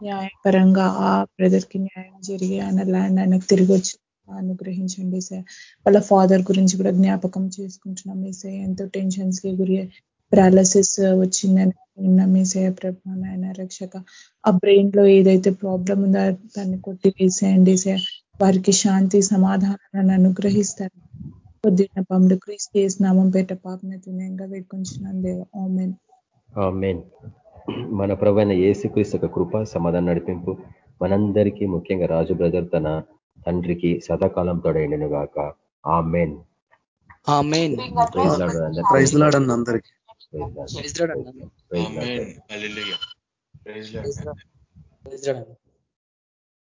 న్యాయపరంగా ఆ బ్రదర్కి న్యాయం జరిగి ఆయన ల్యాండ్ ఆయనకు తిరిగి వచ్చి అనుగ్రహించండి సార్ వాళ్ళ ఫాదర్ గురించి కూడా జ్ఞాపకం చేసుకుంటున్నాం మీసే ఎంతో టెన్షన్స్కి గురి పారాలసిస్ వచ్చిందని విన్నాం మీసే ప్రభా నాయన రక్షక. ఆ బ్రెయిన్లో ఏదైతే ప్రాబ్లం ఉందో దాన్ని కొట్టి వేసేయండి సార్ వారికి శాంతి సమాధానాన్ని అనుగ్రహిస్తారు. పొద్దున్న పములు క్రీస్తు నామం పేట పాపన తినేగా వేడుకొంచున్నాను దేవ. ఆమెన్. మన ప్రవైన ఏసుక్రీస్తు కృప సమాధానం నడిపింపు మనందరికీ ముఖ్యంగా రాజు బ్రదర్ తన తండ్రికి సదాకాలం తోడైండను గాక. ఆ మెయిన్ ప్రైజ్ లాడండి అందరికీ. ప్రైజ్ లాడండి